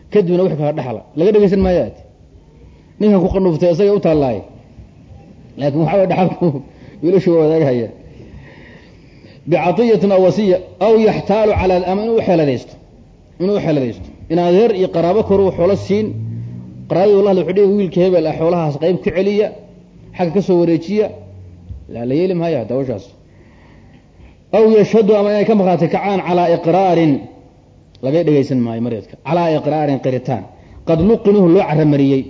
Speaker 1: kadibna wix kala dhexla laga dhegeysan maayo at ninkan ku qanuuftay isaga u taallaaye laakin waxaa way dhaxalku wiilashu waa wadaagahaya bicatiyatin aw wasiya aw yaxtaalu calaa ama inuu uxeeladaysto inuu uxeeladaysto in adeer iyo qaraabo koru xoolo siin. Qaraabadii wallah wuxuu dhihi wiilka hebel ah xoolahaas qayb ka celiya xagga ka soo wareejiya. La la yeeli maayo dawashaas aw yashhadu ama inay ka markhaati kacaan calaa iqraarin laga dhegaysan maayo mareedka. Calaa iqraarin qiritaan. Qad luqinuhu loo caramariyey.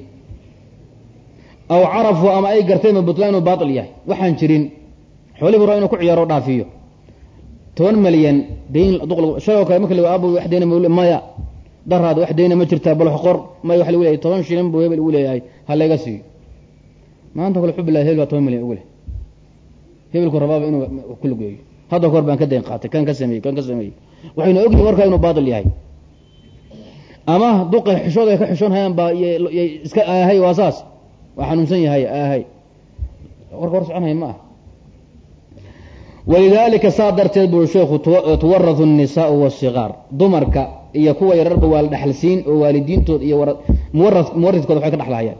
Speaker 1: Aw carafuu ama ay garteen butlaan inuu baail yahay. Waxaan jirin xoolihii raa inuu ku ciyaaro dhaafiyo. Toban malyan dayn shaloo kale marka aab wax deyna ma maya. Daraad wax deyna ma jirtaa bal qor maya waa lagu leeyahay. Toban shilin buu hebel ugu leeyahay ha layga siiyo. Maanta kale xubilah hebel baa toban malyan ugu leh. Hebelku rabaaba inuu kula geeyo hadda kahor baan ka dayn qaatay kan ka sameeyey kan ka sameeyey waxaynu ogyihiin warkaa inuu baail yahay. Ama duqa xishood ay ka xishoon hayaan baa yay iska aahay waa saas. Waa xanuunsan yahay aahay. Warka war soconhay ma ah. Walidaalika saa darteed buu sheekhu tuwaradu الnisaau wasigaar dumarka iyo kuwa yararba waa la dhexalsiin oo waalidiintood iyo muwaradkooda waxay ka dhexlahayaan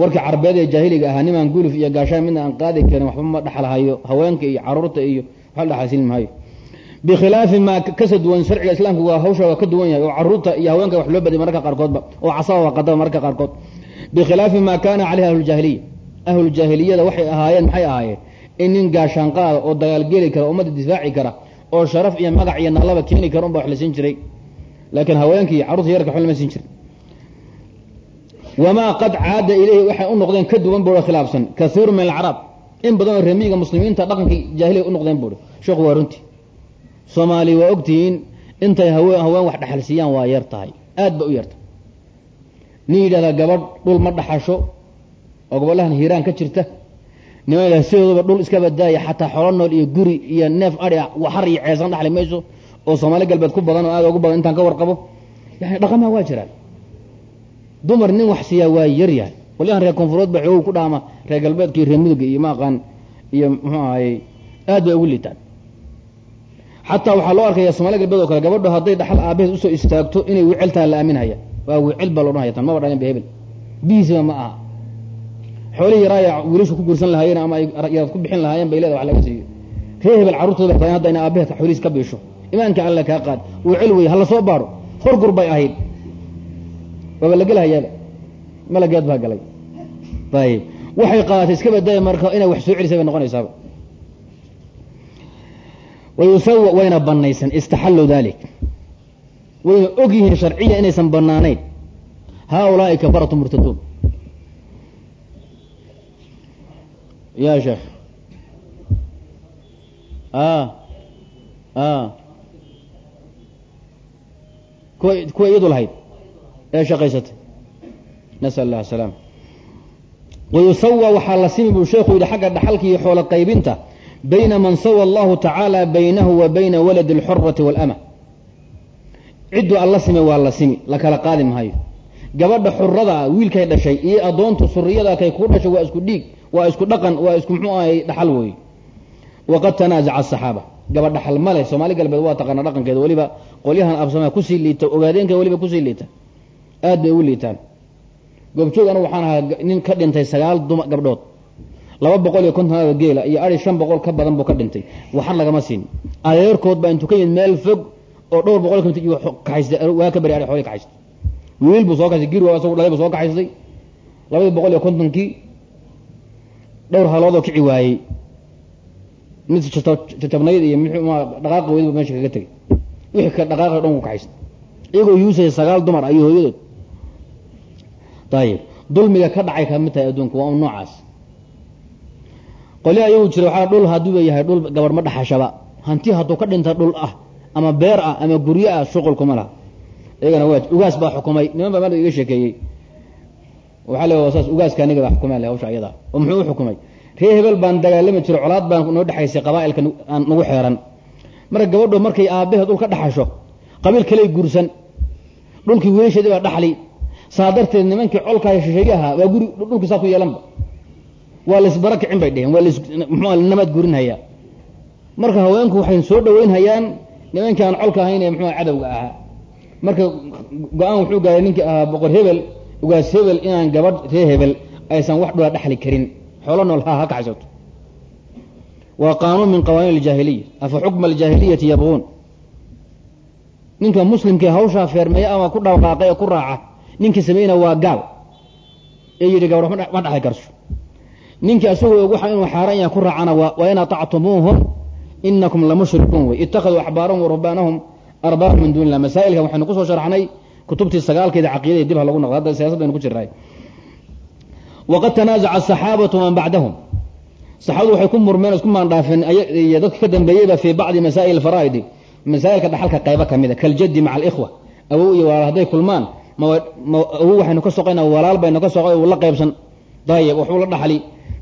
Speaker 1: warkii carbeed ee jaahiliga ahaa nimaan guluf iyo gaashaan midna aan qaadi karin waxba ma dhexlahayo haweenka iyo carruurta iyo waxba la dhexalsiin maayo bikhilaafi maa kasa duwan sharciga islaamka waa hawsha waa ka duwan yahay oo carruurta iyo haweenka wax loo badiyay mararka qaarkoodba oo casaba waa qadaba mararka qaarkood bikhilaafi maa kaana caleyhi ahlujaahiliya ahlujaahiliyada waxay ahaayeen maxay ahaayeen in nin gaashaanqaada oo dagaalgeli kara ummadda difaaci kara oo sharaf iyo magac iyo nallaba keeni kara unba wax la siin jiray laakiin haweenkii carruurta yarka waxba lama siin jirin wamaa qad caada ilayhi waxay u noqdeen ka duwan buuhi khilaafsan kaiiru min alacraab in badanoo reemiyiga muslimiinta dhaqankii jaahiliya u noqdeen buuhi sheekhu waa runtii soomaali waa ogtihiin intay haween wax dhaxalsiiyaan waa yar tahay. Aad ba u yarta nin yidhahdaa gabadh dhul ma dhaxasho oo gobolahan hiiraan ka jirta. Nima yidhahda dhul iska badaaya xataa xolo nool iyo guri iyo neef adhi ah waxar iyo ceesan dhaxli mayso oo soomaali galbeed ku badan oo aad ugu badan intaan ka warqabo. Yani dhaqamaha waa jiraan. Dumar nin wax siiyaa waa yar yahay. Qolyahan reer koonfureed ba xoogu ku dhaama reer galbeedka iyo reer muduga iyo maaqaan iyo muxuu ahayey aad bay ugu liitaan xataa waxaa loo arkaya somaali galbeed oo kale. Gabadho hadday dhaxal aabaheed u soo istaagto inay wiceltaan la aaminhaya waa wicel baa loodhanaya tan maba dhalin ba hebel. Bihiisiba ma aha. Xoolihii yaraaya wiilashu ku guursan lahaayeen ama ay yaraad ku bixin lahaayeen bay leeda wax laga siiyo ree hebel carruurtooda ba hadda ina aabaheed xoolihiis ka biisho. Imaanka alle kaa qaad. Wicel wey hala soo baadho horgur bay ahayd. Waaba la gelahayaaba. Malageed baa galay. Ayib waxay qaadatay iska badaya marka inay wax soo celisay bay noqonaysaaba wayusawa wayna banaysan istaxallu dalik wayna og yihiin sharciya inaysan banaanayn haaulaai kafaratu murtaduun. Ya sheekh kuwa kuwa iyadu lahayd. Ee shaqaysatay nasal allah asalaam wayusawa waxaa la simi buu sheekhu yidhi xagga dhaxalka iyo xoolo qaybinta bayna man sawa allahu tacaala baynahu wa bayna waladi alxurati waalama cidduu alla sime waa la simi la kala qaadi maayo gabadha xurada wiilkay dhashay iyo addoontu suriyada kay ku dhashay waa isku dhiig waa isku dhaqan waa isku muxuu ahay dhaxal weeye waqad tanaazaca asaxaaba gabadh dhaxal male soomaali galbeed waa taqaana dhaqankeeda weliba qolyahan absama ku sii liita ogaadeenka weliba ku sii liita aad bay ugu liitaan goobjoog anu waxaan ahaa nin ka dhintay sagaal duma gabdhood laba boqol iyo konton geela iyo ari shan boqol ka badan buu ka dhintay. Waxan lagama siin. Adeerkood baa intuu ka yimid meel fog oo dhowr boqol kmt kaxaystay. Waa ka bari ari xooli kaxaystay. Wiil buu soo kaxaystay giri waa isagu dhalay buu soo kaxaystay. Labadii boqol iyo kontonkii dhowr haloodoo kici waayey. Mid jajabnayd iyo mid dhaqaaqa weydiba meesha kaga tegay wixii ka dhaqaaqa dhan ku kaxaystay. Iyagoo yuusaya sagaal dumar iyo hooyadood. Ayib dulmiga ka dhacay ka mid tahay adduunka waa un noocaas qolya ayagu jira waxaa dhul hadduuba yahay dhul gabar ma dhaxashaba. Hanti hadduu ka dhinta dhul ah ama beer ah ama guryo ah shuqulkuma laha. Iyagana waa ugaas baa xukumay. Niman baa maalba iga sheekeeyey. Waxaa le saas ugaaska aniga baa xukumay le hawsha ayada. Oo muxuu u xukumay? Ree hebel baan dagaalami jiro colaad baan noo dhexaysay qabaa'ilka aan nagu xeeran. Marka gabadho markay aabbaheed dhul ka dhaxasho qabiil kaley guursan. Dhulkii wiilasheedii baa dhaxli. Saa darteed nimankii colkaaya shisheeyaha waa guri dhulkii saa ku yeelanba waa laisbara kicin bay dheheen waa lnamaad gurinhayaa marka haweenku waxay soo dhaweynhayaan nimankii aan colka ahayn ee mxua cadowga ahaa. Marka go'aan wuxuu gaaray ninkii ahaa boqor hebel ugaas hebel inaan gabadh ree hebel aysan wax dhula dhexli karin. Xoolo nool ha ha kaxaysato waa qaanuun min qawaaniin aljaahiliya. Afa xukma aljaahiliyati yabquun ninka muslimkee hawshaa feermeeya ama ku dhaqaaqay ee ku raaca ninkii sameeyna waa gaal. Ee yidhi gabadh ma dhexli karso ninkii waxa inuu xaaraan yahay ku raacana waa in aطactumuuhum inakum lamushrikuun wey itakaduu axbaarahum warahbaanahum arbaaba min duuni illah masaa'ilkan waxaynu ku soo sharxnay kutubtii sagaalkeeda caqidada dib ha lagu noqdo. Hadda siyasad ku jirnay waqad tanaazaca asaxaabatu man bacdahum. Saxaabadu waxay ku murmeen isku maandhaafeen iyo dadka ka dambeeyeyba fii bacdi masaa'il faraa'idi. Masaa'ilka dhaxalka qaybo ka mida kaljaddi maca alikhwa. Awow iyo walaal hadday kulmaan awow waxaynu ka soqaynaa walaal baynu ka uu la qaybsan. Dayib waxuu la dhaxli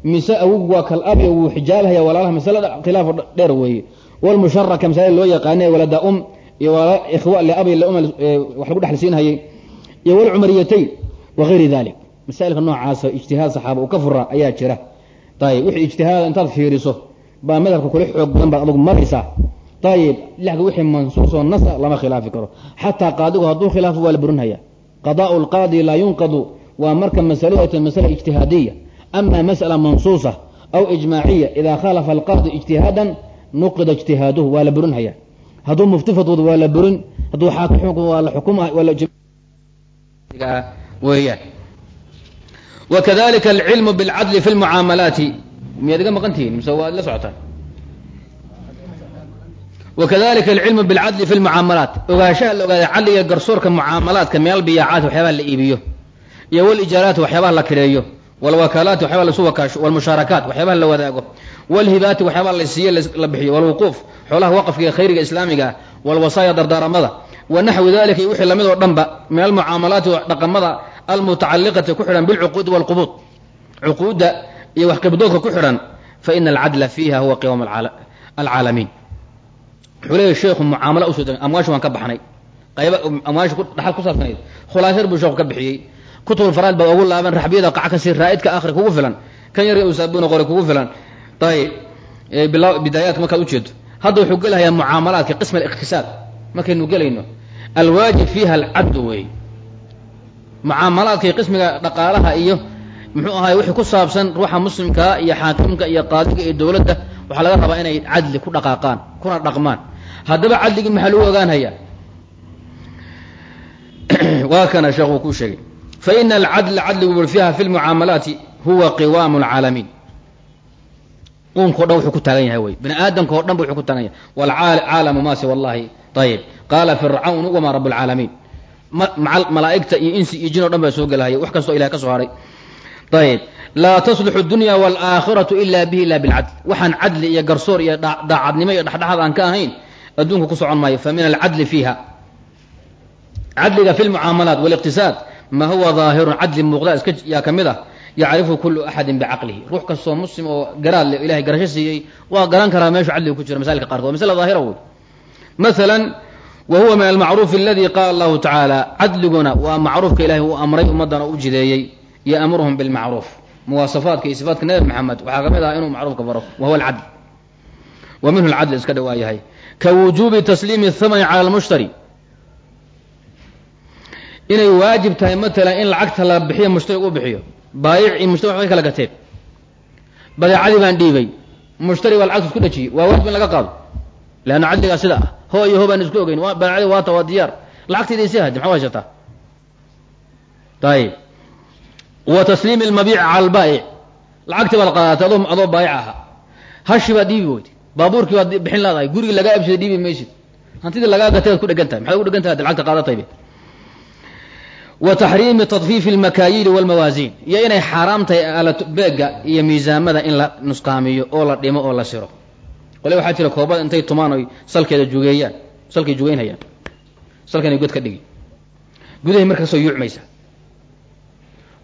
Speaker 1: mise awog waa kal abi wuu xijaabhaya walaalaha masalada khilaaf dheer weeye. Walmusharaka masaa'il loo yaqaane walada um iyo ikhwa liabi lium wax lagu dhexlisiinhayay iyo walcumariyatayn wagayri dalik masaa'ilka noocaasa ijtihaad saxaaba uu ka fura ayaa jira. Ayib wixii ijtihaada intaad fiiriso baa madhabka kula xoog baad adugu maraysaa ayib laka wixii mansuusoo nasa lama khilaafi karo. Xataa qaadigu hadduu khilaafo waa la burinhaya qadaau lqaadi laa yunqadu waa marka masaladu masala ijtihaadiya ama masألة mansuuصة aw iجmaaciya ida khalafa alqaadi اجtihaadan nuqida اجtihaaduhu waa la burinhaya hadduu mufti fatwoodo waa la burin hadduu xaakim xukm waa la xukuma weyaan wakadalika alcilmu biاlcadli fi اlmucaamalaati miyaad iga maqan tihiin mise waad la socotaan wakadalika alcilmu bilcadli fi lmucaamalaat ogaanshaha la ogaada cadliga garsoorka mucaamalaadka min albiyaacaati waxyaabaha la iibiyo iyo walijaaraati waxyaabaha la kireeyo walwakaalaati waxyaabaha lasu wakaasho walmushaarakaat waxyaabaha la wadaago walhibaati waxyaabaha la siiye la bixiyo walwuquuf xoolaha waqafka iyo khayriga islaamiga walwasaaya dardaaramada wa naxwi dalika iyo wixii la mid oo dhanba min almucaamalaati dhaqamada almutacaliqati ku xidhan bilcuquudi walqubuud cuquudda iyo waxqibdoodka ku xidhan fa ina alcadla fiiha huwa qiwaam alcaalamiin wuxuu leeyahy sheekhu mucaamala u soo degay amwaasha waan ka baxnay qayba amwaasha dhaxal ku saabsanayd khulaasar buu sheekhu ka bixiyey kutubul faraid baa ugu laaban raxbiyada qac ka sii raa'idka akhri kugu filan kan yar usaabuna qore kugu filan. Ayib bidaayaadka markaad ujeedo hadda wuxuu gelahayaa mucaamalaadka qism aliqtisaad. Markaynu gelayno alwaajib fiiha alcadlu weey. Mucaamalaadka iyo qismiga dhaqaalaha iyo muxuu ahaay wixii ku saabsan ruuxa muslimkaa iyo xaakimka iyo qaadiga iyo dowladda waxaa laga rabaa inay cadli ku dhaqaaqaan kuna dhaqmaan. Haddaba cadligii maxaa lagu ogaanhayaa? Waa kana sheekh uu kuu sheegay fa ina alcadla cadligu bur fiiha fi lmucaamalaati huwa qiwaamu lcaalamiin uunko dhan wuxuu ku taagan yahay wey bini aadamka o dhan ba wuxuu ku taagan yahay waalcaalamu ma siwa allahi ayib qaala fircawnu wamaa rabu lcaalamiin malaa'igta iyo insi iyo jin o dhan baa soo gelahaya wax kastoo ilahay ka soo haray ayib laa taslixu dunya waalaakhiratu ila bihi ila bilcadl waxaan cadli iyo garsoor iyo daacadnimo iyo dhexdhexaad aan ka ahayn adduunka ku socon maayo fa alcadli fiiha cadliga fi lmucaamalaat waliqtisaad ma huwa daahirun cadli muuqda iska yaa ka mid ah yacrifu kulu axadin bicaqlihi ruux kastoo muslim oo garaad le ilahay garasho siiyey waa garan karaa meeshu cadliga ku jira masailka qaarkood. Wa masala daahira wey maala wa huwa min almacruufi aladi qaala allahu tacaala cadliguna waa macruufka ilahay uu amray ummaddana u jideeyey yamuruhum bilmacruuf muwaasafaadka iyo sifaatka nabi maxamed waxaa ka mid ah inuu macruufka baro wa huwa alcadl. Wa minhu alcadl iska dhawaa yahay. Ka wujuubi tasliimi thamani cala almushtari inay waajib tahay matalan in lacagta la bixiyo mushtariga u bixiyo. Baayic iyo mushtari waxbay kala gateen badeecadii baan dhiibay. Mushtari baa lacagta isku dhajiyey waa waajib in laga qaado. Leanna cadligaa sida ah. Hoo iyo hoo baan isku ogeyn. Badeecadii waata waa diyaar. Lacagtayda isi hadi maxaa haysataa ayib wa tasliimi almabiici cala albaa'ic. Lacagtii baad qaadatay adoo adoo baayic ahaa. Hashi baad dhiibi weyday baabuurkii baad bixin leedahay gurigii lagaa abshiday dhiibi maysid hantidii lagaa gatay ku dhegan tahay. Maxaad ugu dhegan tahay ad lacagta qaadataybe wa taxriimi tadfiifi almakaayiili walmawaasiin. Iyo inay xaaraam tahay alabeega iyo miisaamada in la nusqaamiyo oo la dhimo oo la waxaa jira koobada intay tumaan salkeeda jugeeyaan salkay jugeynhayaan salkanay god ka dhigi. Gudahay marka ka soo yuucmaysa.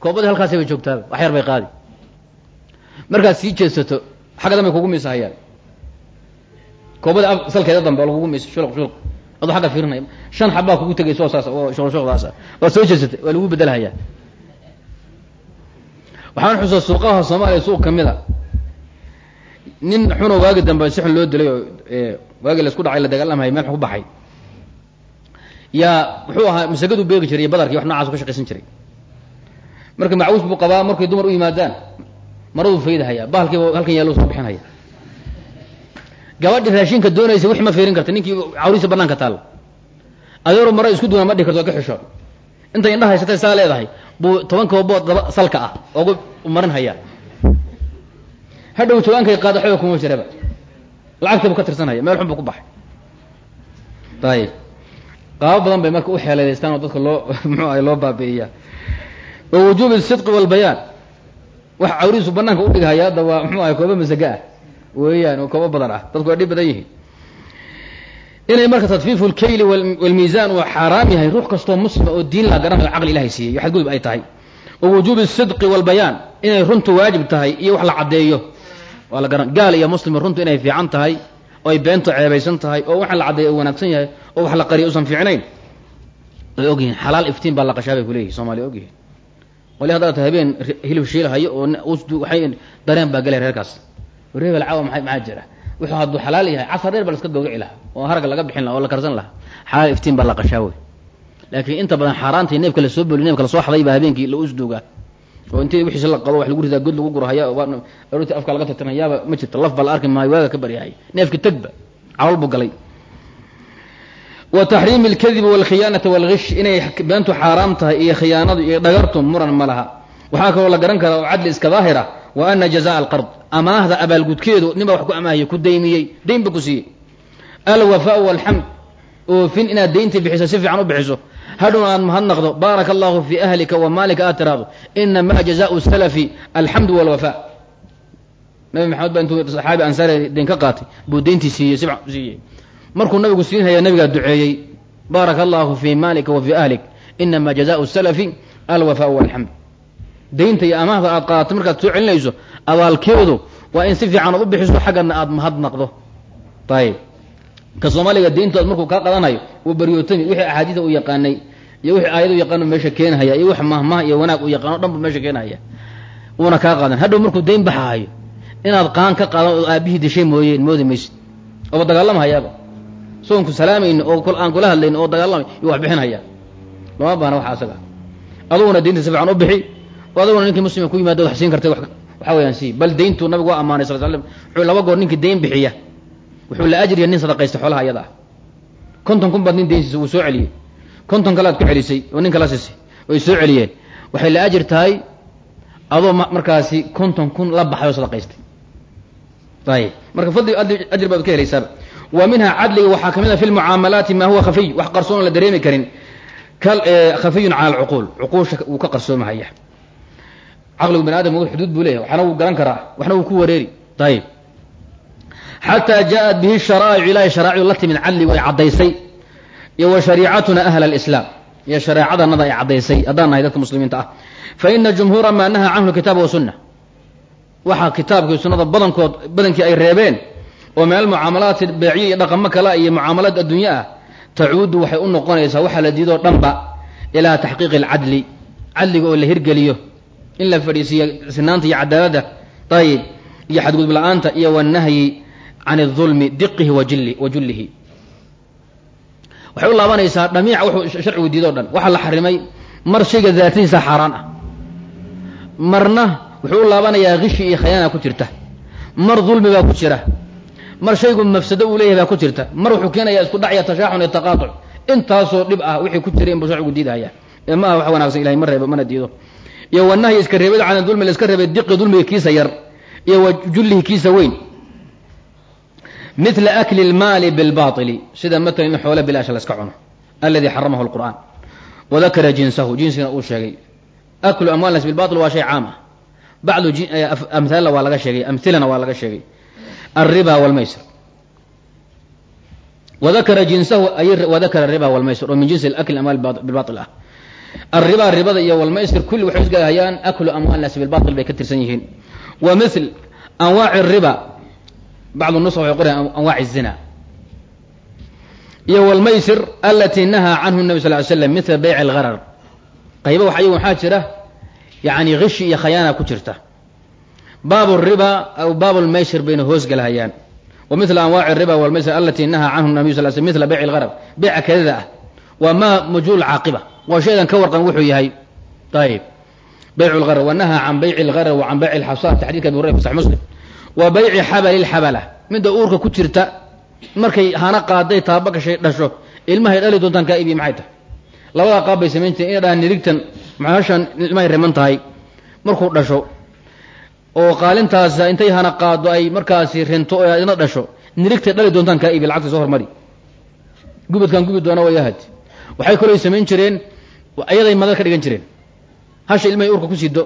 Speaker 1: Koobadii halkaasay bay joogtaaba wax yar bay qaadi. Markaad sii jeedsato xagga kugu miisahayaan. Koobada salkeeda dambe oo lagugu miisa shulq adoo agga fiirinaya shan xabbaa kugu tegaysa oo saas oo shuqshuqdaasa waad soo jeesatay waa lagu bedelhayaa waxaan xusaa suuqaha soomaaliya suuq ka mid a nin xunoo waagi dambe si xun loo dilay oo waagi la isku dhacay la dagaalamhaya meel ku baxay. Yaa muxuu ahaa masagadu beegi jiray iyo badarki wax noocaas ka shaqaysan jiray. Marka macawus buu qabaa markay dumar u yimaadaan maraduu faydahaya bahalkiiba halkan yaallo soo bixinhaya gabadhi raashinka doonaysa wixii ma fiirin karta ninkii cawriisa banaanka taalla adeeru mara isku duwan ma dhihi karto ka xishoon intay indha haysatay saa leedahay. Buu toban koobood daba salka ah ogu marin hayaa. Hadhow jawaankay qaada xooga kuma jiraba. Lacagtii buu ka tirsanhaya meel xun buu ku baxay. Ayib qaabo badan bay marka u xeeleedaystaan oo dadka loo muxuu ahay loo baabi'iyaa wa wujuubi sidqi walbayaan wax cawriisu banaanka udhigahaya hadda waa muxuu ahay kooba masaga ah weeyaan oo kooba badan ah. Dadku waa dhib badan yihiin. Inay marka tadfiifu lkayli walmiisaan uu xaaraam yahay ruux kastoo muslima oo diin la garanayo caqli ilahay siiyey. Yo xadgudub ay tahay. Wa wujuubi sidqi walbayaan inay runtu waajib tahay iyo wax la caddeeyo. Waa la garan gaal iyo muslim runtu inay fiican tahay oo ay beentu ceebaysan tahay oo waxa la caddeeyo uu wanaagsan yahay oo wax la qariyo usan fiicnayn. Way ogyihiin xalaal iftiin baa la qashaa bay kuleeyihin soomaliya ogyihiin wali haddaad habeen hilib shiilahayo oo dareen baa gelay reerkaas reebel caawa maa maxaa jira? Wuxuu hadduu xalaal yahay casar dheer baa la iska gawrici lahaa oo haragga laga bixin laha oo la karsan lahaa. Xalaal iftiin baa la qashaa wey. Laakiin inta badan xaaraantii neefka la soo boli neefka la soo xaday baa habeenkii la usduugaa oo intii wixiisi la qabo wax lagu ridaa god lagu gurahaya aroortii afka laga tirtirnayaaba ma jirto. Laf baa la arki maayo waaga ka baryahay. Neefki tegba calol buu galay. Wa taxriimi alkadibi walkhiyaanati walgish inay beentu xaaraam tahay iyo khiyaanadu iyo dhagartu muran ma laha. Waxaa kaloo la garan karaa oo cadli iska daahira wa ana jazaa alqard amaahda abaalgudkeedu ninbaa wax ku amaahiyey ku daymiyey dayn ba ku siiyey. Alwafaau walxamd oofin inaad dayntii bixiso si fiican u bixiso. Hadhow aad mahadnaqdo baaraka allahu fii ahlika wa maalika aad tiraahdo inamaa jazaau salafi alxamdu walwafa nabi maxamed baa intuu saxaabi ansaari dayn ka qaatay buu dayntii siiyey si siiyey. Markuu nabigu siinhaya nabigaa duceeyey baaraka allahu fii maalika wa fii ahlik inamaa jazaau salafi alwafaau walxamd. Daynta iyo amaahda aad qaadato markaad soo celinayso abaalkeedu waa in si fiican ood u bixiso xaggana aad mahadnaqdo ayib ka soomaaliga dayntood markuu kaa qadanayo uu baryootami. Wixii axaadiida u yaqaanay iyo wixii aayad u yaqaano meesha keenahaya iyo wix mahmah iyo wanaag u yaqaano dhan bu meesha keenahaya uuna kaa qaadan. Hadhow markuu dayn baxahayo inaad qaan ka qaadan oo aabihii dishay mooyeen moodi maysid. Ooba dagaalamahayaaba soonku salaamayni oo aan kula hadlayni oo dagaalamay iyo wax bixinhaya lama baana waxa asaga. Aduguna daynta si fiican u bixi oo aduguna ninkii muslima ku yimaado wax siin kartay waxa weyaan sii bal dayntuu nabigu waa amaanay sal slam wuxuu laba goor ninkii dayn bixiya. Wuxuu la ajriya nin sadaqaysta xoolaha iyada ah. Konton kun baad nin daynsiisa wuu soo celiyey. Konton kale ku celisay oo nin kala siisay way soo celiyeen. Waxay la ajir tahay adoo markaasi konton kun la baxay oo sadaqaystay. Ayib marka fadli ajri baad ka helaysaaba wa minha cadliga waxaa ka mid a fi lmucaamalaati ma huwa khafiy. Wax qarsoon la dareemi karin. Khafiyun cala alcuquul. Cuquusha wuu ka qarsoomahaya caqligu bani adam xuduud buu leeyahy waxna wuu garan karaa waxna wuu ku wareeri. Ayib xataa jaaءat bihi sharaa'ic ilahay sharaacidu la timid cadligu ay caddaysay iyo wa shariicatuna ahla alislaam iyo shareecadanada ay caddaysay haddaan nahay dadka muslimiinta ah. Fa ina jumhuura maa nahaa canhu kitaab wa sunna waxaa kitaabkii sunnada badankood badankii ay reebeen oo min almucaamalaati beeciya iyo dhaqamo kale iyo mucaamalaad addunya ah tacuudu waxay u noqonaysaa waxaa la diidoo dhanba ilaa taxqiiqi alcadli cadliga oo la hirgeliyo in la fadhiisiiyo sinaanta iyo cadaaladda ayib iyo xadgudub la-aanta iyo wanahyi can اظulmi diqihi wa jullihi waxay u laabanaysaa dhamiica wuxuu sharcigu diido o dhan waxaa la xarimay mar shayga daatadiisa xaaraan ah marna wuxuu u laabanayaa kishi iyo khayaana ku jirta mar dulmi baa ku jira mar shaygu mafsado uu leeyahay baa ku jirta mar wuxuu keenayaa isku dhacya tashaaxun iyo taqaaطuc intaasoo dhib ah wixii ku jira in buu sharcigu diidahaya ee ma aha wax wanaagsan ilahay ma reebo mana diido iyo wanahyi iska reebid can dulmi la iska reebay diqi dulmiga kiisa yar iyo jullihi kiisa weyn. Mila akli اlmaali bilbaili sida matalan in xoole bilaasha la cuno aladi xaramahu اlqur'an wadakara jinsahu jinsigana uu sheegay. Aklu amwal nas waa shay caam ah. Bacdu eh, amhaalna waa laga sheegay amhilana waa laga sheegay. Alriba wlmaysr wadakara jinsahu ay wadakara riba wlmaysr oo min jinsi akli amwaal bilbail ah alribaa ribada iyo walmaysir kulli waxay isgaahayaan aklu amwaal naasi bilbail bay ka tirsan yihiin wa mil anwaaci riba bacdu nus waxay qorayaan anwaaci zina iyo walmaysir alatii nahaa canhu nabi sal ly slam mila bayc algharar qayba wax ayagu maxaa jira yani hishi iyo khayaana ku jirta baabu riba aw baabu lmaysir bayna hoosgalhayaan wa mila anwaaci riba walmaysir alatii nahaa canhu nabiy sal sl mila bayc algharar beyca kadada ah waa ma majuul caaqiba waa shaydan ka warqan wuxuu yahay ayib bayc اlgarar wanahaa can bayc اlgarar wa can bayc اlxasan taxdiidka abi hurayra fi sax muslim wa bayci xabali lxabala midda uurka ku jirta markay hana qaaday taaba gashay dhasho ilmahay dhali doontaan kaa iibiya maxay tahay labadaa qaab bay samayn jireen inay dhahaan nirigtan maxashan ilmahay riman tahay markuu dhasho oo qaalintaas intay hana qaado ay markaasi rinto oo idna dhasho nirigtay dhali doontaan kaa iibiya lacagta soo hormari gubadkaan gubi doona way ahad waxay kaloo samayn jireen ayaday madal ka dhigan jireen. Hasha ilmahay uurka ku sido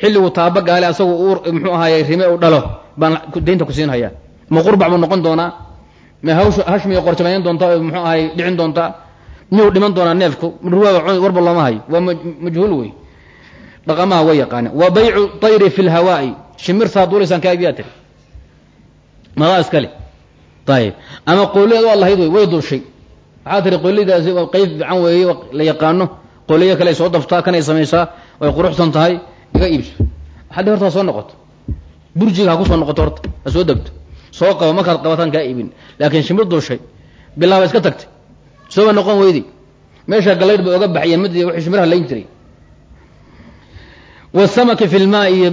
Speaker 1: xilligu taaba gaale asagu uur muxuu ahaaye rime u dhalo baan daynta ku siinhayaa ma qurbac buu noqon doonaa? Ma hawsh hash miyay qorjamayn doontaa oo muxuu ahay dhicin doontaa miyuu dhiman doonaa neefku? Ruwaaba warba looma hayo. Waa majhuul wey. Dhaqamaha way yaqaaneen. Wa baycu tayri fi lhawaa'i shimirtaa duulaysaan kaa iibiyaa tiri. Madaa iskale ayib ama qoolideed waa lahayd wey way dulshay waxaa tiri qoolidaasi qayb fiican weeye la yaqaano qooliyo kale ay soo daftaa kanay samaysaa way quruxsan tahay iga iibso waxaadhi horta soo noqoto burjiga ha ku soo noqoto horta ha soo degto soo qabo markaad qabataan kaa iibin. Laakiin shimir dulshay bilaaba iska tagtay. Sooba noqon weydi. Meesha galaydh bay oga baxiyeen mid wixii shimiraha layn jiray. Wasamaki fi lmaa iyo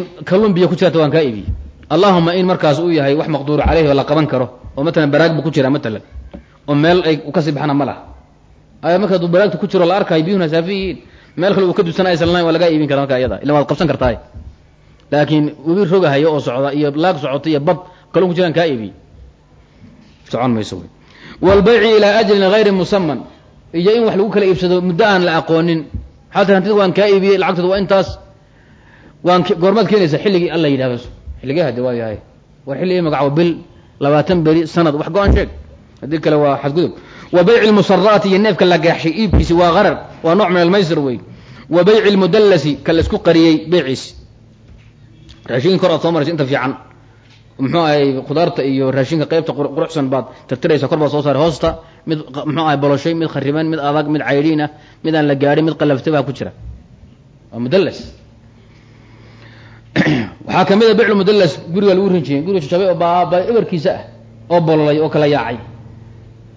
Speaker 1: biyo ku jirata waan kaa iibiyey allahuma in markaas uu yahay wax maqduuru caleyhi oo la qaban karo oo matalan baraag ku jira matalan oo meel ay ka sii baxana ma laha ay marka aduu baraagta ku jiro la arkayo biyuhuna saafi yihiin meel kale uu ka dusan aysan lahayn waa lagaa iibin kara marka iyada illa waad qabsan kartaa laakiin webi rogahayo oo socda iyo laag socota iyo bad kalun ku jiraan kaa iibiy. Socon mayso waalbayci ilaa ajlin hayri musaman iyo in wax lagu kala iibsado muddo aan la aqoonin. Maxaa tir hantida waan kaa iibiyey lacagtooda waa intaas. Waan goormaad keenaysa xilligii alla yidhahdo xilligee hade waa yahay war xilligii magacaabo bil labaatan beri sanad. Wax go-an sheeg. Haddii kale waa xadgudub wa bayci lmusaraati iyo neefka la gaaxshay iibkiisi waa qarar waa nooc min almaysir wey wa bayci lmudallasi ka la isku qariyey beyciisi raashinka kor aad soo maraysa inta fiican. Muxuu ahay khudaarta iyo raashinka qaybta quruxsan baad tirtiraysa kor baad soo saaray hoosta. Mid muxuu ahay boloshay mid khariban mid adag mid caydhiin ah la gaadhin mid qalaftay baa ku waxaa ka mid a biclu mudallas guriga lagu rinjiyey guriga jajabay oo baaba ebarkiisa ah oo bololay oo kala yaacay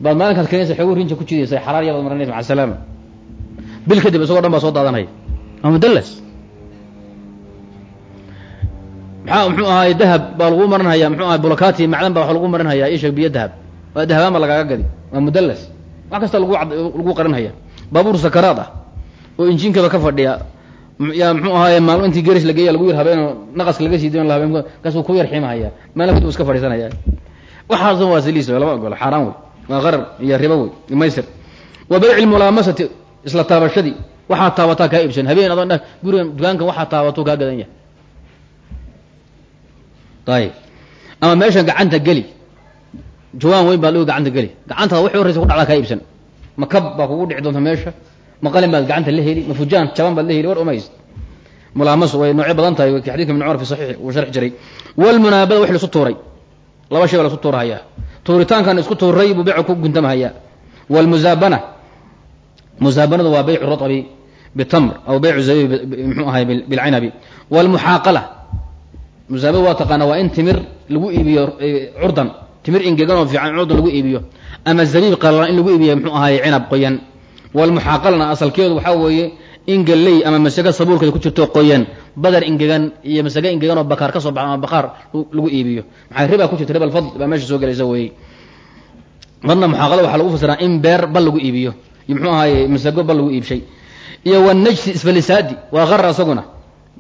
Speaker 1: baad maalinkaas keenaysa xoogu rinja ku jidaysa xaraar yabaad maranaysa maca salaama bil kadib isagoo dhan baa soo daadanaya waa mudallas. Maxaa muxuu ahaay dahab baa lagu marinhaya muxuu ahay bulakati macdan baa waxa lagu marinhayaa isheeg biyo dahab. Waa dahabaan baa lagaaga gadi waa mudallas. Wax kasta lagu lagu qarinhaya baabuur sakaraad ah oo injiinkaba ka fadhiya yaa muxuu ahaaye maalmo intii geris la geeya lagu yar habeenoo naqaska laga sii dayn la habeen kaasuu ku yar ximahaya maalin kadib iska fadhiisanaya. Waxaasan waa saliis lama ogolo xaaraan wey waa qarar iyo ribo wey maysir. Wa bayci lmulaamasati isla taabashadii. Waxaa taabataa kaa iibsan habeen adoo dhah guriga dukaankan waxaa taabatuu kaa gadan yahay. Ayib ama meeshan gacanta geli. Jawaan weyn baad dhigo gacanta geli. Gacantaada wixii horraysa ku dhacdaa kaa iibsan ma baa kugu dhici doonta meesha. Ma qalin baad gacanta la heli. Ma fujaan jaban baad la heli. War umays. Mulaamas way noocyo badan tahay. Xadidka ibn cumar fi saxiix uu sharxi jiray. Walmunaabada wix laisu tuuray. Laba shay baa laisu tuurahayaa tuuritaankan isku tuuray buu beecu ku guntamahayaa walmuzaabana muzaabanadu waa baycu rutabi bitamr aw baycu zabiib muxuu ahay bilcinabi. Walmuxaaqala musaabada waa taqaana waa in timir lagu iibiyo curdan timir ingegan oo fiican curdan lagu iibiyo ama zabiib qalalan in lagu iibiyo muxuu ahay cinab qoyan. Walmuxaaqalna asalkeedu waxaa weeye in galley ama masago sabuulkeeda ku jirto qoyan badar ingegan iyo masago ingegan oo bakaar ka soo baxo ama bakaar lagu iibiyo. Maxaa riba ku jirta riba alfadl baa meesha soo gelaysa weeye marna muxaaqalada waxaa lagu fasiraa in beer bal lagu iibiyo. Iyo muxuu ahaye masago bal lagu iibshay. Iyo wanajsi isfalisaadi waa qarar asaguna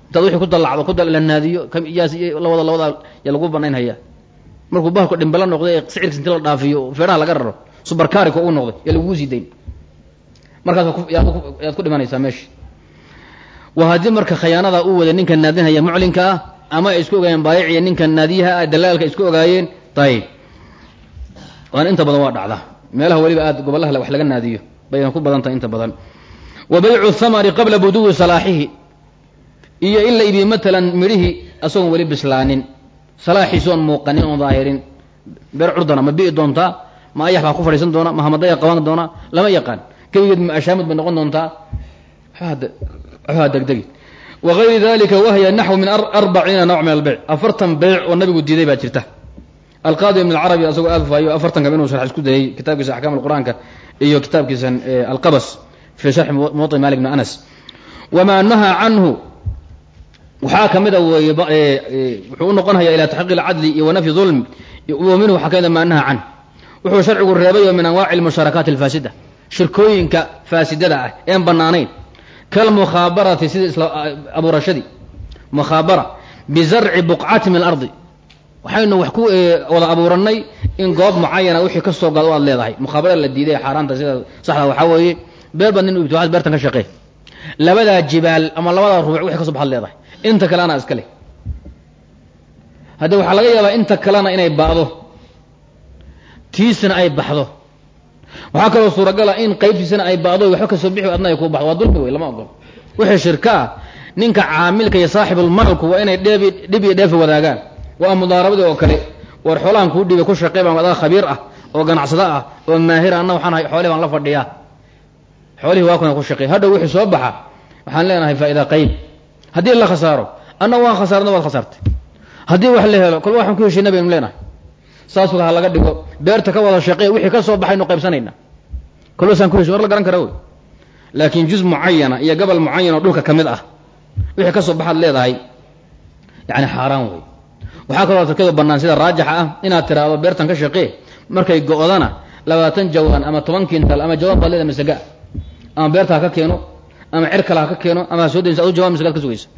Speaker 1: intaad wixii ku dallacdo ku la naadiyo yaas iyo labada labada yaa lagu banaynhaya markuu bahalku dhimbala noqday ee sicirkiis inti la dhaafiyo feedhaha laga raro subarkaariko u noqday yaa lagugu sii dayn. Markaas yaad ku dhimanaysaa meesha waa haddii marka khayaanada uu wada ninka naadinhaya muclinka ah ama ay isku ogaayeen baayiciya ninka naadiyaha ah dalaalka isku ogaayeen ayib waana inta badan waa dhacda meelaha weliba aad gobollaha wax laga naadiyo bayna ku badan inta badan. Wa baycu thamari qabla buduwi salaaxihi. Iyo in la iibiyo matalan midhihii asagoon weli bislaanin. Salaaxiisi oon muuqanin oon daahirin. Beer curdana ma bi'i doontaa ma ayax baa ku fadhiisan doona ma hamadaya qaban doona lama yaqaan. Keligeed ma ashaamud bay noqon doontaa waxbaa degdegi wa gayri dalika wahya naxwu min arbaciina nawc min albeyc afartan beyc oo nabigu diiday baa jirta. Alqaadi ibn alcarabi asagoo aad faayo afartanka inuu sharx isku dayay kitaabkiisa axkaam alqur'aanka iyo kitaabkiisan alqabas fi sharxi muwai malik bn anas. Wamaa nahaa canhu waxaa ka weeye wuxuu u noqonhayaa ilaa taxqiiq alcadli iyo wanafyi dulmi wa minhu waxaa ka mida maa wuxuu sharcigu reebayo min anwaaci almusharakaati alfaasida. Shirkooyinka faasidada ah een bannaanayn kalmukhaabarati sida abuurashadii mukhaabara bizarci buqcati min alardi waxaynu wax ku wada abuuranay in goob mucayana wixii ka soo gado o aad leedahay mukhaabara la diiday xaaraanta sida saxda waxaa weeye beer baad nin u beertan ka shaqee labadaa jibaal ama labadaa rubuc wixii ka so baxad leedahay inta kale anaa iska leh hadde waxaa laga yaabaa inta kalena inay ba'do tiisana ay baxdo waxaa kaloo suuragala in qaybtiisana ay ba'do waxba ka soo bixi adna ay kuu baxdo waa dulmi wey lama ogolo wixii shirka ah ninka caamilka iyo saaxibulmalku waa inay dhib iyo dheefi wadaagaan. Waa mudaarabadii oo kale war xoolahan kuu dhiibay ku shaqey baan adaa khabiir ah oo ganacsado ah oo maahir anna waxaan ahay xoolihi baan la fadhiyaa. Xoolihii waa kuna ku shaqey hadhow wixii soo baxa waxaan leenahay faa'iida qayb. Haddii la khasaaro anna waan khasaarna waad khasaartay. Haddii wax la helo kol waxaan ku heshiina baynu leenahay saas ha laga dhigo. Beerta ka wada shaqey wixii ka soo baxaynu qaybsanayna kolbasaan ku heshin war la garan kara wey. Laakiin juz mucayana iyo gobol mucayan oo dhulka ka mid ah wixii ka soo baxaad leedahay yani xaaraan wey. Waxaa kaloo tarkeedu bannaan sida raajixa ah inaad tiraahdo beertan ka shaqee markay go-dana labaatan jawaan ama toban kintal ama jawaan baad leedahay masaga ama beerta ha ka keeno ama cer kale ha ka keeno ama ha soo daysa adu jawaan masagaad ka sugaysa.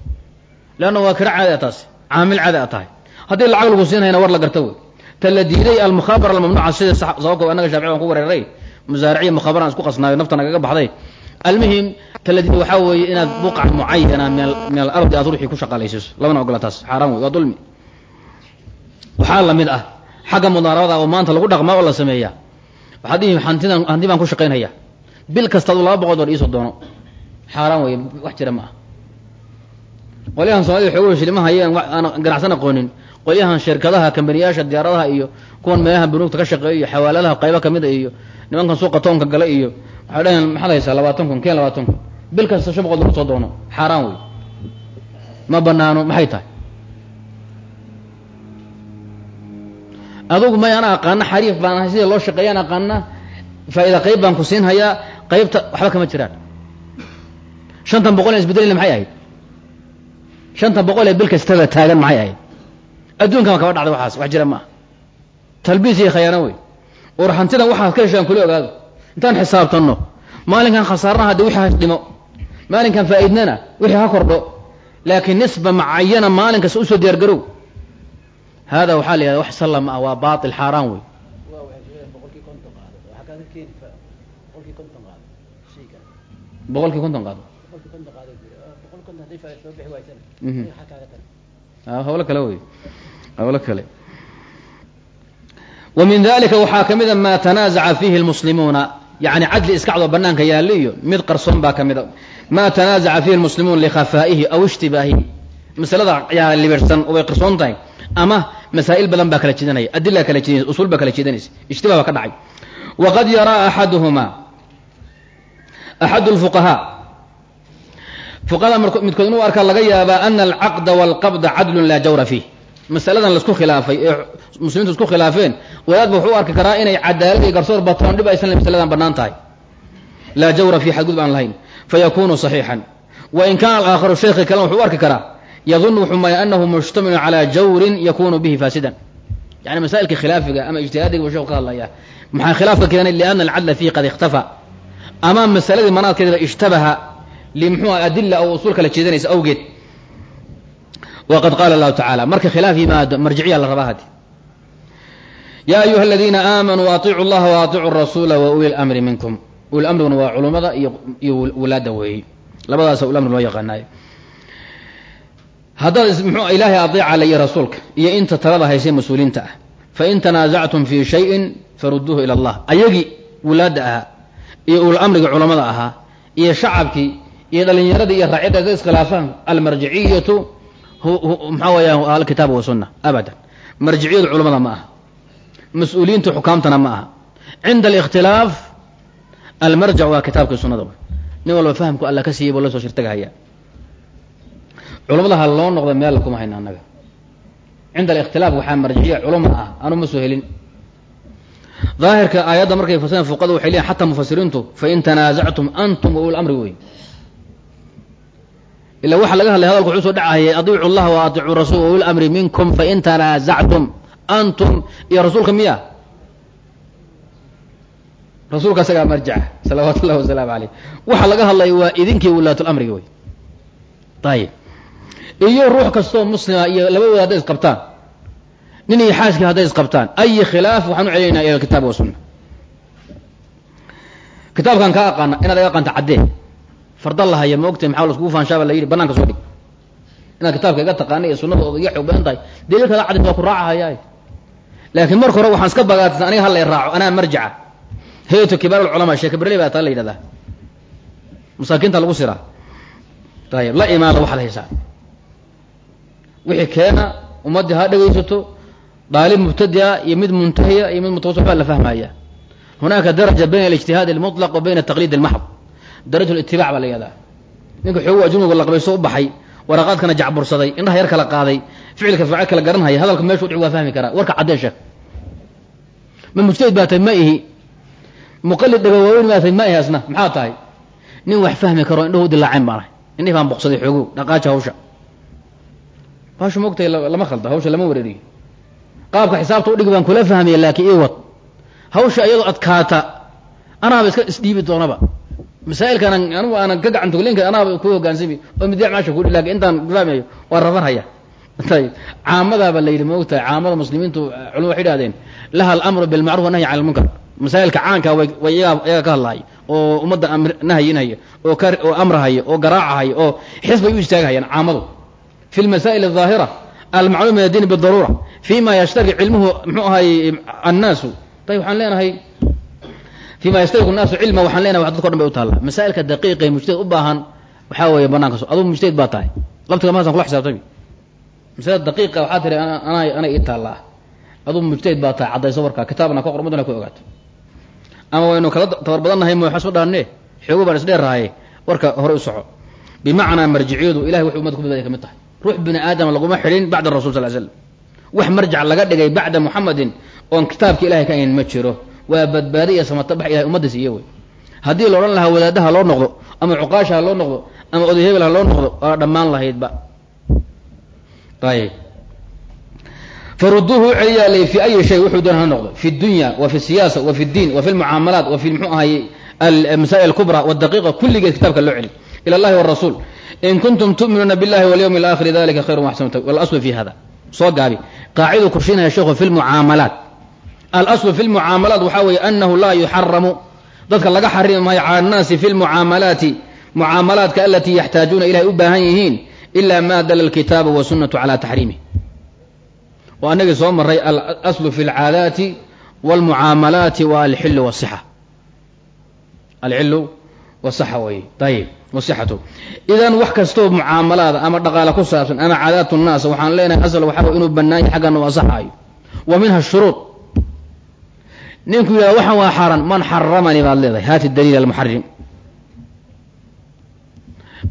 Speaker 1: Leanna waa kira caadi a taasi caamil caadi a tahay. Haddii lacag lagu siinhayna war la garta wey ta la diiday almukhaabara almamnuuca sida sababka annaga shaafici baan ku wareeray musaariciya mukhabaran isku qasnaayo nafta nagaga baxday. Almuhim ta la diiday weeye inaad buqca mucayana min alardi aad ruuxii ku shaqaalaysiiso labana ogola taas xaaraan wey waa dulmi. Waxaa la mid ah xagga mudaarabada oo maanta lagu dhaqmaa oo la sameeya waxaad dhihi hantidan hanti baan ku shaqaynhaya bil kastaad laba boqol dolar iisoo doono. Xaaraan wey wax jira ma ah qolyahan soomaalida xoogo shilimaha ayaan aan ganacsan aqoonin qolyahan shirkadaha kambaniyaasha diyaaradaha iyo kuwan meelaha bunuugta ka shaqeeya iyo xawaaladaha qaybo kamida iyo nimankan suuqa toonka gala iyo waxay dhaheen maxaad haysaa labaatan kun keen labaatan kun bil kasta shan boqol dolar soo doono. Xaaraan wey. Ma banaano maxay tahay? Adugu may ana aqaana xariif baan ahay sida loo shaqeeyaan aqaana faa'iida qayb baan ku siin hayaa qaybta waxba kama jiraan. Shantan boqol en isbedelina maxay ahayd? Shantan boqol ee bil kastaba taagan maxay ahayd adduunkama kaba dhacday waxaas wax jira maaha talbiis iyo khayaano wey. Or hantidan waxaad ka heshaan kula ogaado. Intaan xisaabtanno maalinkan khasaarna haddi wixii ha dhimo maalinkan faa'iidnana wixii ha kordho laakiin nisba macayana maalin kasta u soo diyaar garow hada waxaa la yihahda wax sallam ah waa baatil xaaraan wey. Boqolkii konton qaado. Hawlo kale wey hawlo kale. Wa min dalika waxaa ka mida maa tanaazaca fiihi lmuslimuuna yani cadli iskacdoo banaanka yaali iyo mid qarsoon baa ka mida maa tanaazaca fiihi lmuslimuun likhafaa'ihi aw ishtibaahihi masalada yaa libirsan way qarsoon tahay. Ama masaa'il badan baa kala jidanaya. Adila kala jidanaysa usuul baa kala jidanaysa ijtibah baa ka dhacay. Waqad yaraa axaduhuma axadu lfuqahaa fuqahada midkood inuu arkaa laga yaabaa ana alcaqda walqabda cadlun laa jawra fiih masaladan la isku khilaafay ee muslimiintu isku khilaafeen wadaadba wuxuu arki karaa inay cadaalad iyo garsoor batoon dhib aysan masaladan bannaan tahay. Laa jawra fiih xadgudub aan lahayn fayakunu saxiixan. Wain kaana alaakharu sheekhi kalena wuxuu arki karaa yadun wuxuu maya anahu mushtamilu calaa jawrin yakunu bihi faasidan. Yani masaa'ilka khilaafiga ama ijtihaadiga buu sheeku ka hadlaya maxaa khilaafka keenay? Liana alcadla fiihi qad ikhtafa. Ama masaladii manaadkeediba ishtabaha limxuu adila oo usuul kala jeedanaysa awgeed waqad qaala allahu tacala marka khilaaf yimaado marjiciya la rabaa hadi ya ayuha aladiina aamanuu atiicu llaha wa atiicu rasuula wa uli lamri minkum uli waa culummada iyo wulaada weeye labadaasa uli amri loo yaqaanaayo haddaad mxuu ilaahay adeeca la iyo rasuulka iyo inta talada haysay mas'uuliinta ah fain tanaasactum fii shayin farudduuhu ila allah ayagii wulaadda ahaa iyo ul amriga culammada ahaa iyo shacabkii iyo dhalinyaradii iyo raacyadda hadday iskhilaafaan almarjiciyatu maxaa weeyaan alkitaab wasunna abadan marjiciyadu culamada ma aha mas'uuliyiinta xukaamtana ma aha cinda alikhtilaaf almarjac waa kitaabkii sunnada nin walba fahamku alla ka siiyay buu la soo shirtagahaya culamada ha loo noqda meel kuma hayna annaga cinda alikhtilaaf waxaa marjiciya culama ah anu ma soo helin daahirka aayadda markay fasireen fuqada waxay leeyihiin xataa mufasiriintu fain tanaasactum antum wa uli amri wey ila waxa laga hadlay hadalku wuxuu soo dhacahayay adiicu llaha wa atiicu rasul wa uli amri minkum fain tanaasactum antum iyo rasuulka miya rasuulka asagaa marjaca salawaatu ullahi wasalaamu caleyh waxa laga hadlaya waa idinkii wulaatu lamriga wey ayib iyo ruux kastoo muslima iyo laba wada hadday isqabtaan nin iyo xaaskii hadday isqabtaan ayi khilaaf waxaan u ila alkitaab wasunna kitaabkan kaa aqaana inaad aqaanta caddee farda la haya maogtahay maxaa laskugu faanshaaba la yidhi banaanka soo dhig. Inaad kitaabka iga taqaana iyo sunnada ood iga xoog badan tahay. Daliilkaada cadis waa ku raacahayaa laakiin marka hore waxaan iska bagaatsan aniga hal lay raaco anaa marjaca. Hayatu kibaar alculamaa sheeka berley baa taa la yidhahdaa. Masaakiinta lagu siraa. Ayib la imaada waxaad haysaa. Wixii keena ummaddii ha dhegaysato daalib mubtadia iyo mid muntahiya iyo mid mutawasif baa la fahmaya hunaaka daraja bayna alijtihaad almutlaq wa bayna ataqliid almaxd darajat litibaac baa la yihahdaa ninka xoogu ajnubiga laqbayso u baxay waraqaadkana jacbursaday indhaha yar kala qaaday ficilka faacil kala garanhaya hadalka meeshu dhici waa fahmi karaa warka caddee sheekh ma mujtahid baa tahay ma ihi. Muqalid dhaga waaweyn baa tahay ma ihi maxaa tahay? Nin wax fahmi karo indhahu dilaaceen baan ahay indhihi baan boqsaday xoogow dhaqaaja hawsha. Hawsha moogtahay lama khalda hawsha lama wareeriyo qaabka xisaabta udhigi baan kula fahmaya laakiin ii wad. Hawsha iyadoo adkaata anaaba iska isdhiibi doonaba masaa'ilkan anigu aanan ka gacan tuglinka anaaba ku hogaansami oo midya maasha kudhi laakiin intaan fahmayo waa rafanhaya ayib caamadaaba la yidhi maogtahay caamada muslimiintu culum waxay idhahdeen laha alamru bilmacruf wanahyi can lmunkar masaa'ilka caanka way iyaga ka hadlahaya oo ummadda nahyinhaya oo oo amrahaya oo garaacahaya oo xis bay u istaagahayaan caamadu. Fi lmasaa'il aldaahira almacluum min addiin bidaruura fi ma cilmuhu mxuu ahay annaasu. Ayb waxaan leenahay fima yastariku naasu cilma waxaan leenahay wax dadko dhan bay u taallaa. Masaa'ilka daqiiqa ee mujtahid u baahan waxaa weeye banaanka so adugu mujtahid baa tahay. Labtiga maasan kula xisaabtami. Masalada daqiiqa waxaa tiri ana anay ii taallaa. Adugu mujtahid baa tahay caddayso warkaa kitaabna ka qor umadana ku ogaato ama waynu kala tabar badannahay mo waxba soo dhaanne xoogo baan isdheerrahaye warka hore u soco. Bimacnaa marjiciyadu ilahay wuxuu ummadda ku badbaadiya ka mid tahay. Ruux bini aadama laguma xidhin bacda rasul sal slam wax marjac laga dhigay bacda muxamadin oon kitaabka ilahay ka ayn ma jiro waa badbaadi iyo samatabax ilahay ummadda siiye wey. Haddii la odhan lahaa wadaadaha loo noqdo ama cuqaasha ha loo noqdo ama oday hebel ha loo noqdo waa dhammaan lahaydba. Ayib. Faruduuhu u celiyaa l fi ayi shay wuxuu doon ha noqdo. Fi dunya wa fi siyaasa wa fi diin wa fi lmucaamalaat wa fi mxuu ahay almasaa'il alkubra wadaqiqa kulligeed kitaabka loo celi ila allahi warasuul in kuntum tu'minuuna billahi walyawmi alaakhiri dalika khayru waxsanu walaslu fi hada soo gaabi. Qaaciduu kurshinaya sheekhu fi lmucaamalaat alaslu fi lmucaamalaat waxaa weeye anahu laa yuxaramu dadka laga xarimi maayo cala annaasi fi lmucaamalaati mucaamalaadka alatii yaxtaajuuna ilahay u baahan yihiin ila ma dala alkitaabu wasunatu cala taxriimih oo anagii soo maray alaslu fi alcaadaati walmucaamalaati wa alxilu wasixa alcilu wasaxa weye ayib wasixatu idan wax kastoo mucaamalaada ama dhaqaale ku saabsan ama caadaat nnaas waxaan leenahay asal waxaa inuu banaanya xaggana u wa minha shuruud ninku yidhahda waxaan waa xaaran man xaramani baad leedahay. Haati daliil almuxarim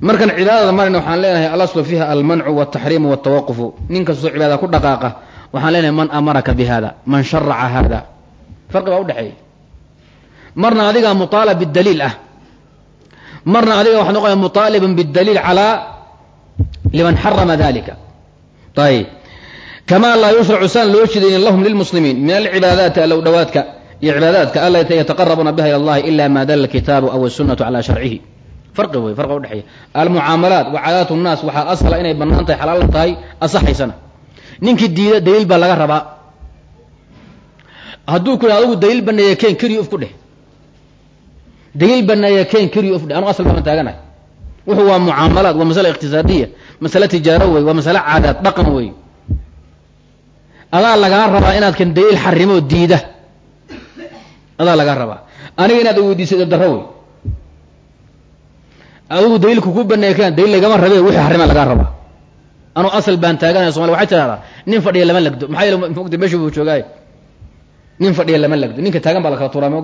Speaker 1: markan cibaadada marayna waxaan leenahay alaslu fiiha almancu wataxriimu watawaqufu nin kastoo cibaadada ku dhaqaaqa waxaan leenahay man amaraka bi man sharaca hada farqi baa udhexeeya marna adigaa muaalab bidaliil ah. Marna adiga waxaa noqonaya muaaliban bidaliil calaa liman xarama dalika ayib kamaa laa yushracu saan loo jidaynin lahum lilmuslimiin min alcibaadaati allow dhawaadka iyo cibaadaadka alati yataqarabuuna biha ila allahi ila ma dala alkitaabu aw asunatu cala sharcihi. Farqi wey farqa udhexeeya almucaamalaat wa caadaat nnaas waxaa asala inay bannaan tahay xalaal tahay asaxaysana. Ninkii diida daliil baa laga rabaa. Hadduu ku adigu daliil baneeya ken keliya uf ku dheh. Daliil baneeya ken keliya uf dheh. Anu asal baan taaganahay. Wuxuu waa mucaamalaat waa masale iqtisaadiya masale tijaaro wey waa masale caadaad dhaqan wey adaa lagaa rabaa inaad kan daliil xarimo diida adaa lagaa rabaa. Aniga inaad weydiisay daro wey adigu daliilku ku baneeya ken daliil lagama rabe wixii xarima lagaa rabaa. Anuu asal baan taaganaya somali waxay tidhahdaa nin fadhiya lama lagdo. Maxaa yeele mogta meesha buu joogaaye nin fadhiya lama lagdo. Ninka taagan baa la tuuraa ma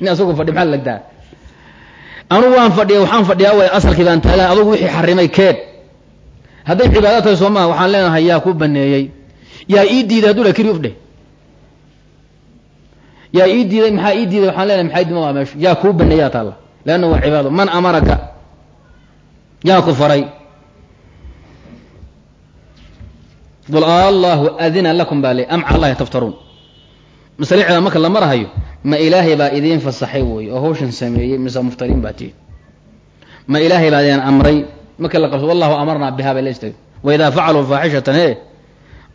Speaker 1: nin asagu fadhiya maxaa la lagdaa? Anugu waan fadhiya waxaan fadhiyaa way asalkii baan taagan adugu wixii xarimay keed. Hadday cibaada tahay waxaan leenahay yaa ku baneeyey yaa ii diiday hadduu la ufdheh yaa ii diiday maxaa ii diiday? waxaan leenahay maxaa dima waa meeshu? Yaa kuu baneeyaa taalla. Leanna waa cibaado. Man amaraka yaa ku faray. Qul allahu adina lakum baa le am allahi taftaruun. Masariicda marka la marahayo ma ilaahay baa idiin fasaxay wey oo hawshan sameeyey mise muftariin baa tihi ma ilaahay baa idin amray. Marka la qabso wallahu amarnaa biha bay lestay waidaa facaluu faaxishatan e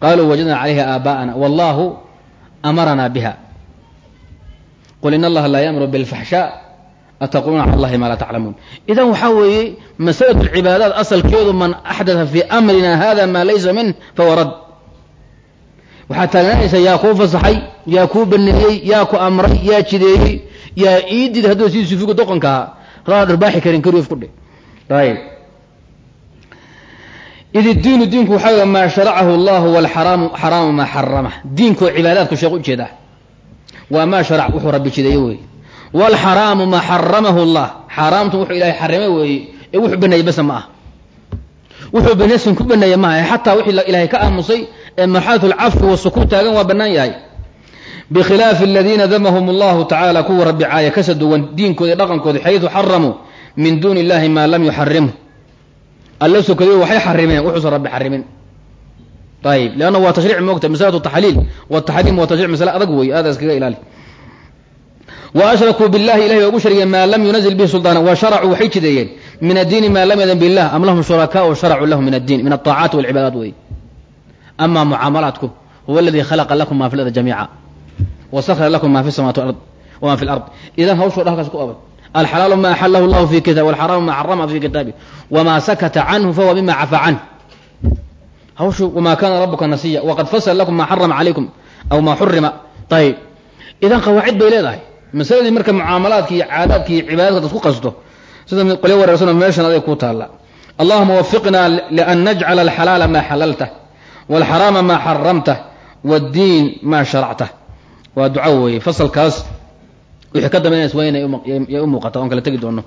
Speaker 1: qaluu wajadna calayha aabaa'ana wallahu amaranaa biha qul in allaha laa yamuru bilfaxshaa ataquluuna cala allahi maa laa taclamuun idan waxaa weeye masalatu lcibaadaat asalkeedu man axdatha fii amrina hada maa laysa minh fahuwa rad waxaad taagnaanaysaa yaa kuu fasaxay yaa kuu baneeyey yaa ku amray yaa jideeyey yaa ii diiday hadduu sii sufigu doqonka raa dharbaaxi karin kariif ku dhe ayb id diinu diinku waxaa maa sharacahu allahu walxaraamu xaraamu maa xarama diinkoo cibaadaadku sheekh u jeedaa waa maa sharac wuxuu rabbi jideeye wey. Wlxaraamu maa xaramahu llah xaaraamtu wuxuu ilahay xarimay weeye ee wuxuu baneeyey basa ma ah. Wuxuu baneesan ku baneeye maaha xataa wixii ilaahay ka aamusay ee marxalat lcafwi wasukuut taagan waa bannaan yahay. Bikhilaafi aladiina damahum allahu tacaala kuwa rabbi caaya kasa duwan diinkooda dhaqankooda xaydu xaramuu min duuni illahi maa lam yuxarimhu alla sokadiy waxay xarimeen wuxuusan rabbi xarimin ayib leanna waa tashriic moogta masalatu taxliil wataxriim wa tashric masale adag wey aada iskaga ilaali wa ashrakuu billahi ilahay waa ugu sharigeen maa lam yunazil bihi sulطaana wa sharacuu waxay jideeyeen min addiini maa lam yadan billah am lahum shurakaau sharacuu lahu min addiin min alطaacaati walcibaadaat wey ama mucaamalaatku huwa aladii khalaqa lakum ma fi lardi jamiica wa sakra lakum ma fi samawati ard wama fi lard idan hawshoo dha halkaas ku oban alxalaalu ma axalahu llahu fi kitab walxaraamu ma xarama fi kitaabi wama sakata canhu fahuwa mima cafaa canh hawshu wama kana rabuka nasiya waqad fasala lakum ma xarama calaykum aw ma xurima ayib idan qawaacid bay leedahay. Masaladii marka mucaamalaadki iyo caadaadki iyo cibaadadka ad isku qasto sida qolyo wareersanoo meeshan aday ku taalla. Allahuma wafiqna lian najcala alxalaala ma xalaltah walxaraama ma xaramtah wاddiin ma sharactah waa duco weeye. Fasalkaas wixii ka dambeynaysa waa inay u oon kala tegi doono.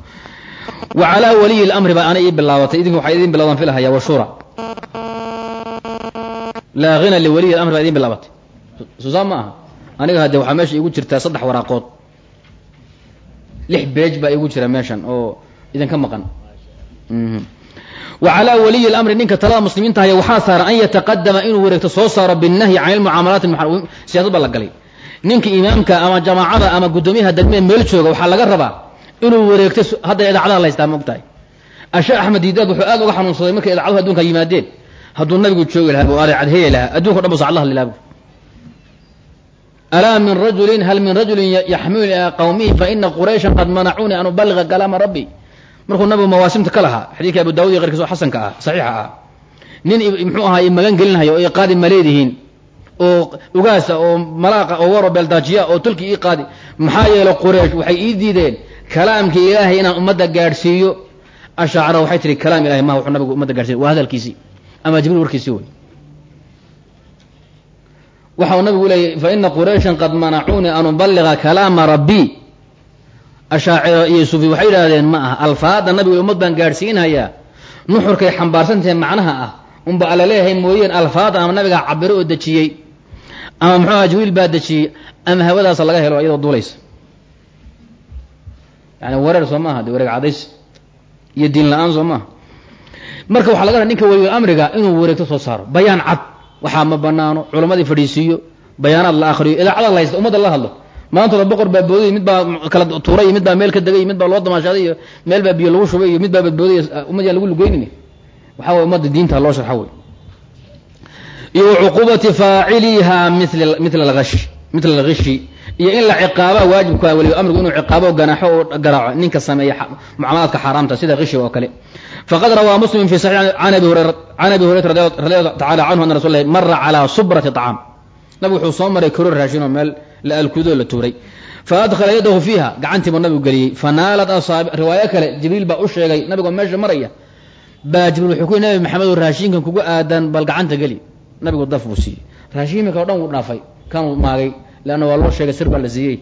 Speaker 1: Wa waliyi اlamri baa ana ii bilaabatay. Idinku waxay idin bilawdaan filahaya washura laa hina liwaliyi اlamri baa idin bilaabatay. Susaa ma aniga hadde waxaa meesha iigu jirtaa saddex waraaqood lix beej baa iigu jira meeshan oo idinka maqan. Wa calaa waliyi اlamri ninka talada muslimiinta haya waxaa saaran an yataqadama inuu wareegto soo saaro binnahyi can ilmucaamalaati siyaasad baa la galay. Ninka imaamka ama jamaacada ama guddoomiyaha degmee meel jooga waxaa laga rabaa inuu wareegto hadda idaacadaha la haystaa maogtahay ashe axmed diidaad wuxuu aad uga xanuunsaday markay idacaduhu adunka yimaadeen hadduu nabigu joogi lahaa bu adeecadheye lahaa adunka o dhan bu sacadlaha lilaabu alaa min rajulin hal min rajulin yaxmilu ilaa qawmihi faina qurayshan qad manacuuni an ubaliga kalaama rabbi. Markuu nabigu mawaasimta ka lahaa xadiidka abu daawud iyo qeyrkiis xasanka ah saxiixa ah nin muxuu ahaa i magan gelinhayo oo iqaadi ma leedihiin oo ugaasa oo malaaqa oo waro beeldaajiya oo tulki ii qaadi maxaa yeele quraysh waxay ii diideen kalaamkii ilaahay inaan ummadda gaadhsiiyo ashaacira waxay tihi kalaam ilahay maha wuxuu nabigu ummadda gaadhsiiyo waa hadalkiisii ama jibriil warkiisii wey waxau nabigu leeyay fa ina qurayshan qad manacuunii an ubaliga kalaama rabbii ashaaciro iyo sufi waxay yidhaahdeen ma aha alfaada nabigu ummad baan gaadhsiinhayaa nuxurkay xambaarsantahe macnaha ah unba alla leeyahay mooyeen alfaada ama nabigaa cabiro oo dejiyey ama muxuu aha jibriil baa dejiyey ama hawadaasa laga helo iyadoo duulaysa. Yani wareer soo maaha de wareeg cadays iyo diin la'aan soo maaha marka waxaa laga ninka weliga amriga inuu wareegto soo saaro. Bayaan cad. Waxaa ma banaano. Culammadii fadhiisiiyo. Bayaanaad la akriyo idaacada la haysta ummadda la hadlo. Maantooda boqor baa boodayy mid baa kala tuuray. Iyo mid baa meel ka degay. Mid baa loo damaashaaday iyo meel baa biyo lagu shubay. Iyo mid baa badbooday. Ummad yaan lagu lugeynin waxaa way ummadda diinta loo sharxa wey iyo wacuquubati faaciliha mil mila alhash mila alghishi iyo in la ciqaaba waajibka weliba amrigu inuu ciqaabo ganaaxo oo garaaco ninka sameeya mucaamalaadka xaaraamta sida hishiga oo kale. Faqad rawaa muslim fi saxiix can abi hurayrata radiallahu tacala canhu ana rasul lahi mara calaa subrati طacaam nabigu wuxuu soo maray karo raashin oo meel la alkuudoo la tuuray. Faadkhala yadahu fiiha gacantiibuu nabigu geliyey. Fanaalat asaabi riwaayo kale jibriil baa u sheegay nabigoo meesha maraya baa jibriil wuxuu ku yii nabi maxamedo raashinkan kugu aadan bal gacanta geli. Nabigu daf buu siiyey. Raashiimika o dhan wuu dhaafay kanuu maagay leanna waa loo sheegay sir baa la siiyey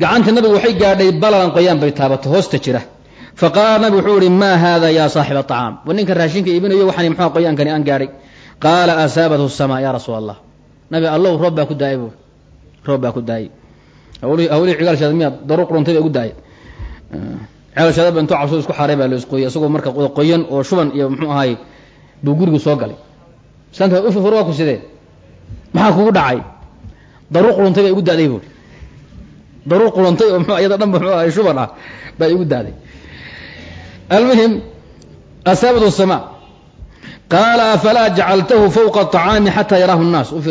Speaker 1: gacanta nabigu waxay gaadhay balalan qoyaan bay taabatay hoosta jira fa qaala nabigu wuxuu ihi maa haada yaa saaxiba acaam wa ninka raashinka iibinayo waxaan muxua qoyaankani aan gaadhay qaala asaabathu samaa ya rasuul allah nabi allow roob baa ku daayay bu roob baa ku daayay hawlihii cigaalshaada miya daruur quruntay bay ugu daayay cigaalshaada ba intuu cabsoo isku xaaray baa la isqooyay isagoo marka qoyan oo shuban iyo muxuu ahaay buu gurigu soo galay ufur waa ku sidee maxaa kugu dhacay? Daruur quruntay bay igu daaday buuri daruur quruntay oo iyada dhan ba mxuu ahay shuban ah baa igu daaday almuhim asaabat sama. Qaala afalaa jacaltahu fawqa aطacaami xataa yaraahu nnaas u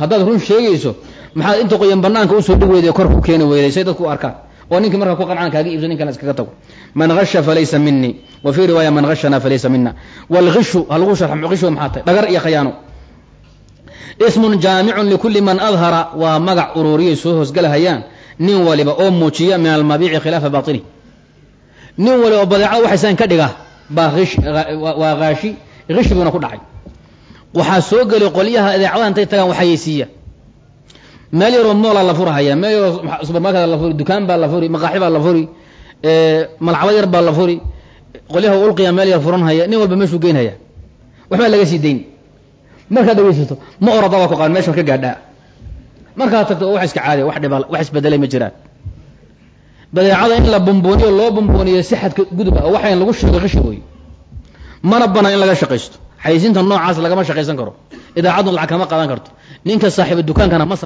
Speaker 1: haddaad run sheegayso maxaad inta qoyan banaanka u soo dhig weyday kor ku keeni weyday say dadku u arkaan. Oo ninkii markaa ku qancaan kaaga iibso ninkan iskaga tago. Man hasha falaysa minii wa fii riwaaya man hashana falaysa mina wاlhishu halagu sharxa hishu maxaa tahay? Dhagar iyo khayaano ismun jaamicun likuli man adhara waa magac ururiyay soo hoosgalahayaan nin waliba oo muujiya min almabiici khilaafa baطini nin waliba badeecada waxaysan ka dhiga waa haashi hishi buuna ku dhacay. Waxaa soo geli qolyaha idaacadaha intay tagaan waxayeysiiya meel yaroo moolaa la furahaya meel yaroo subermarket la furi dukaan baa la furi maqaaxi baa la furi malcabad yar baa la furi. Qolyaha ulqiya meel yar furanhaya nin walba meeshuu geynhaya. Waxbaa laga sii dayn markaad dhegeysato ma orada waa ku qaan meesha ka gaadhaa. Markaad tagto oo wax iska caadiya wax dhiba wax isbedelay ma jiraan. Badeecada in la bumbuuniyo loo bumbuuniyo si xadka gudub ah waxayn lagu sheego qishi wey mana banaan in laga shaqaysto. Xayisiinta noocaas lagama shaqaysan karo. Idaacaddu lacag kama qaadan karto. Ninka saaxiiba dukaankana ma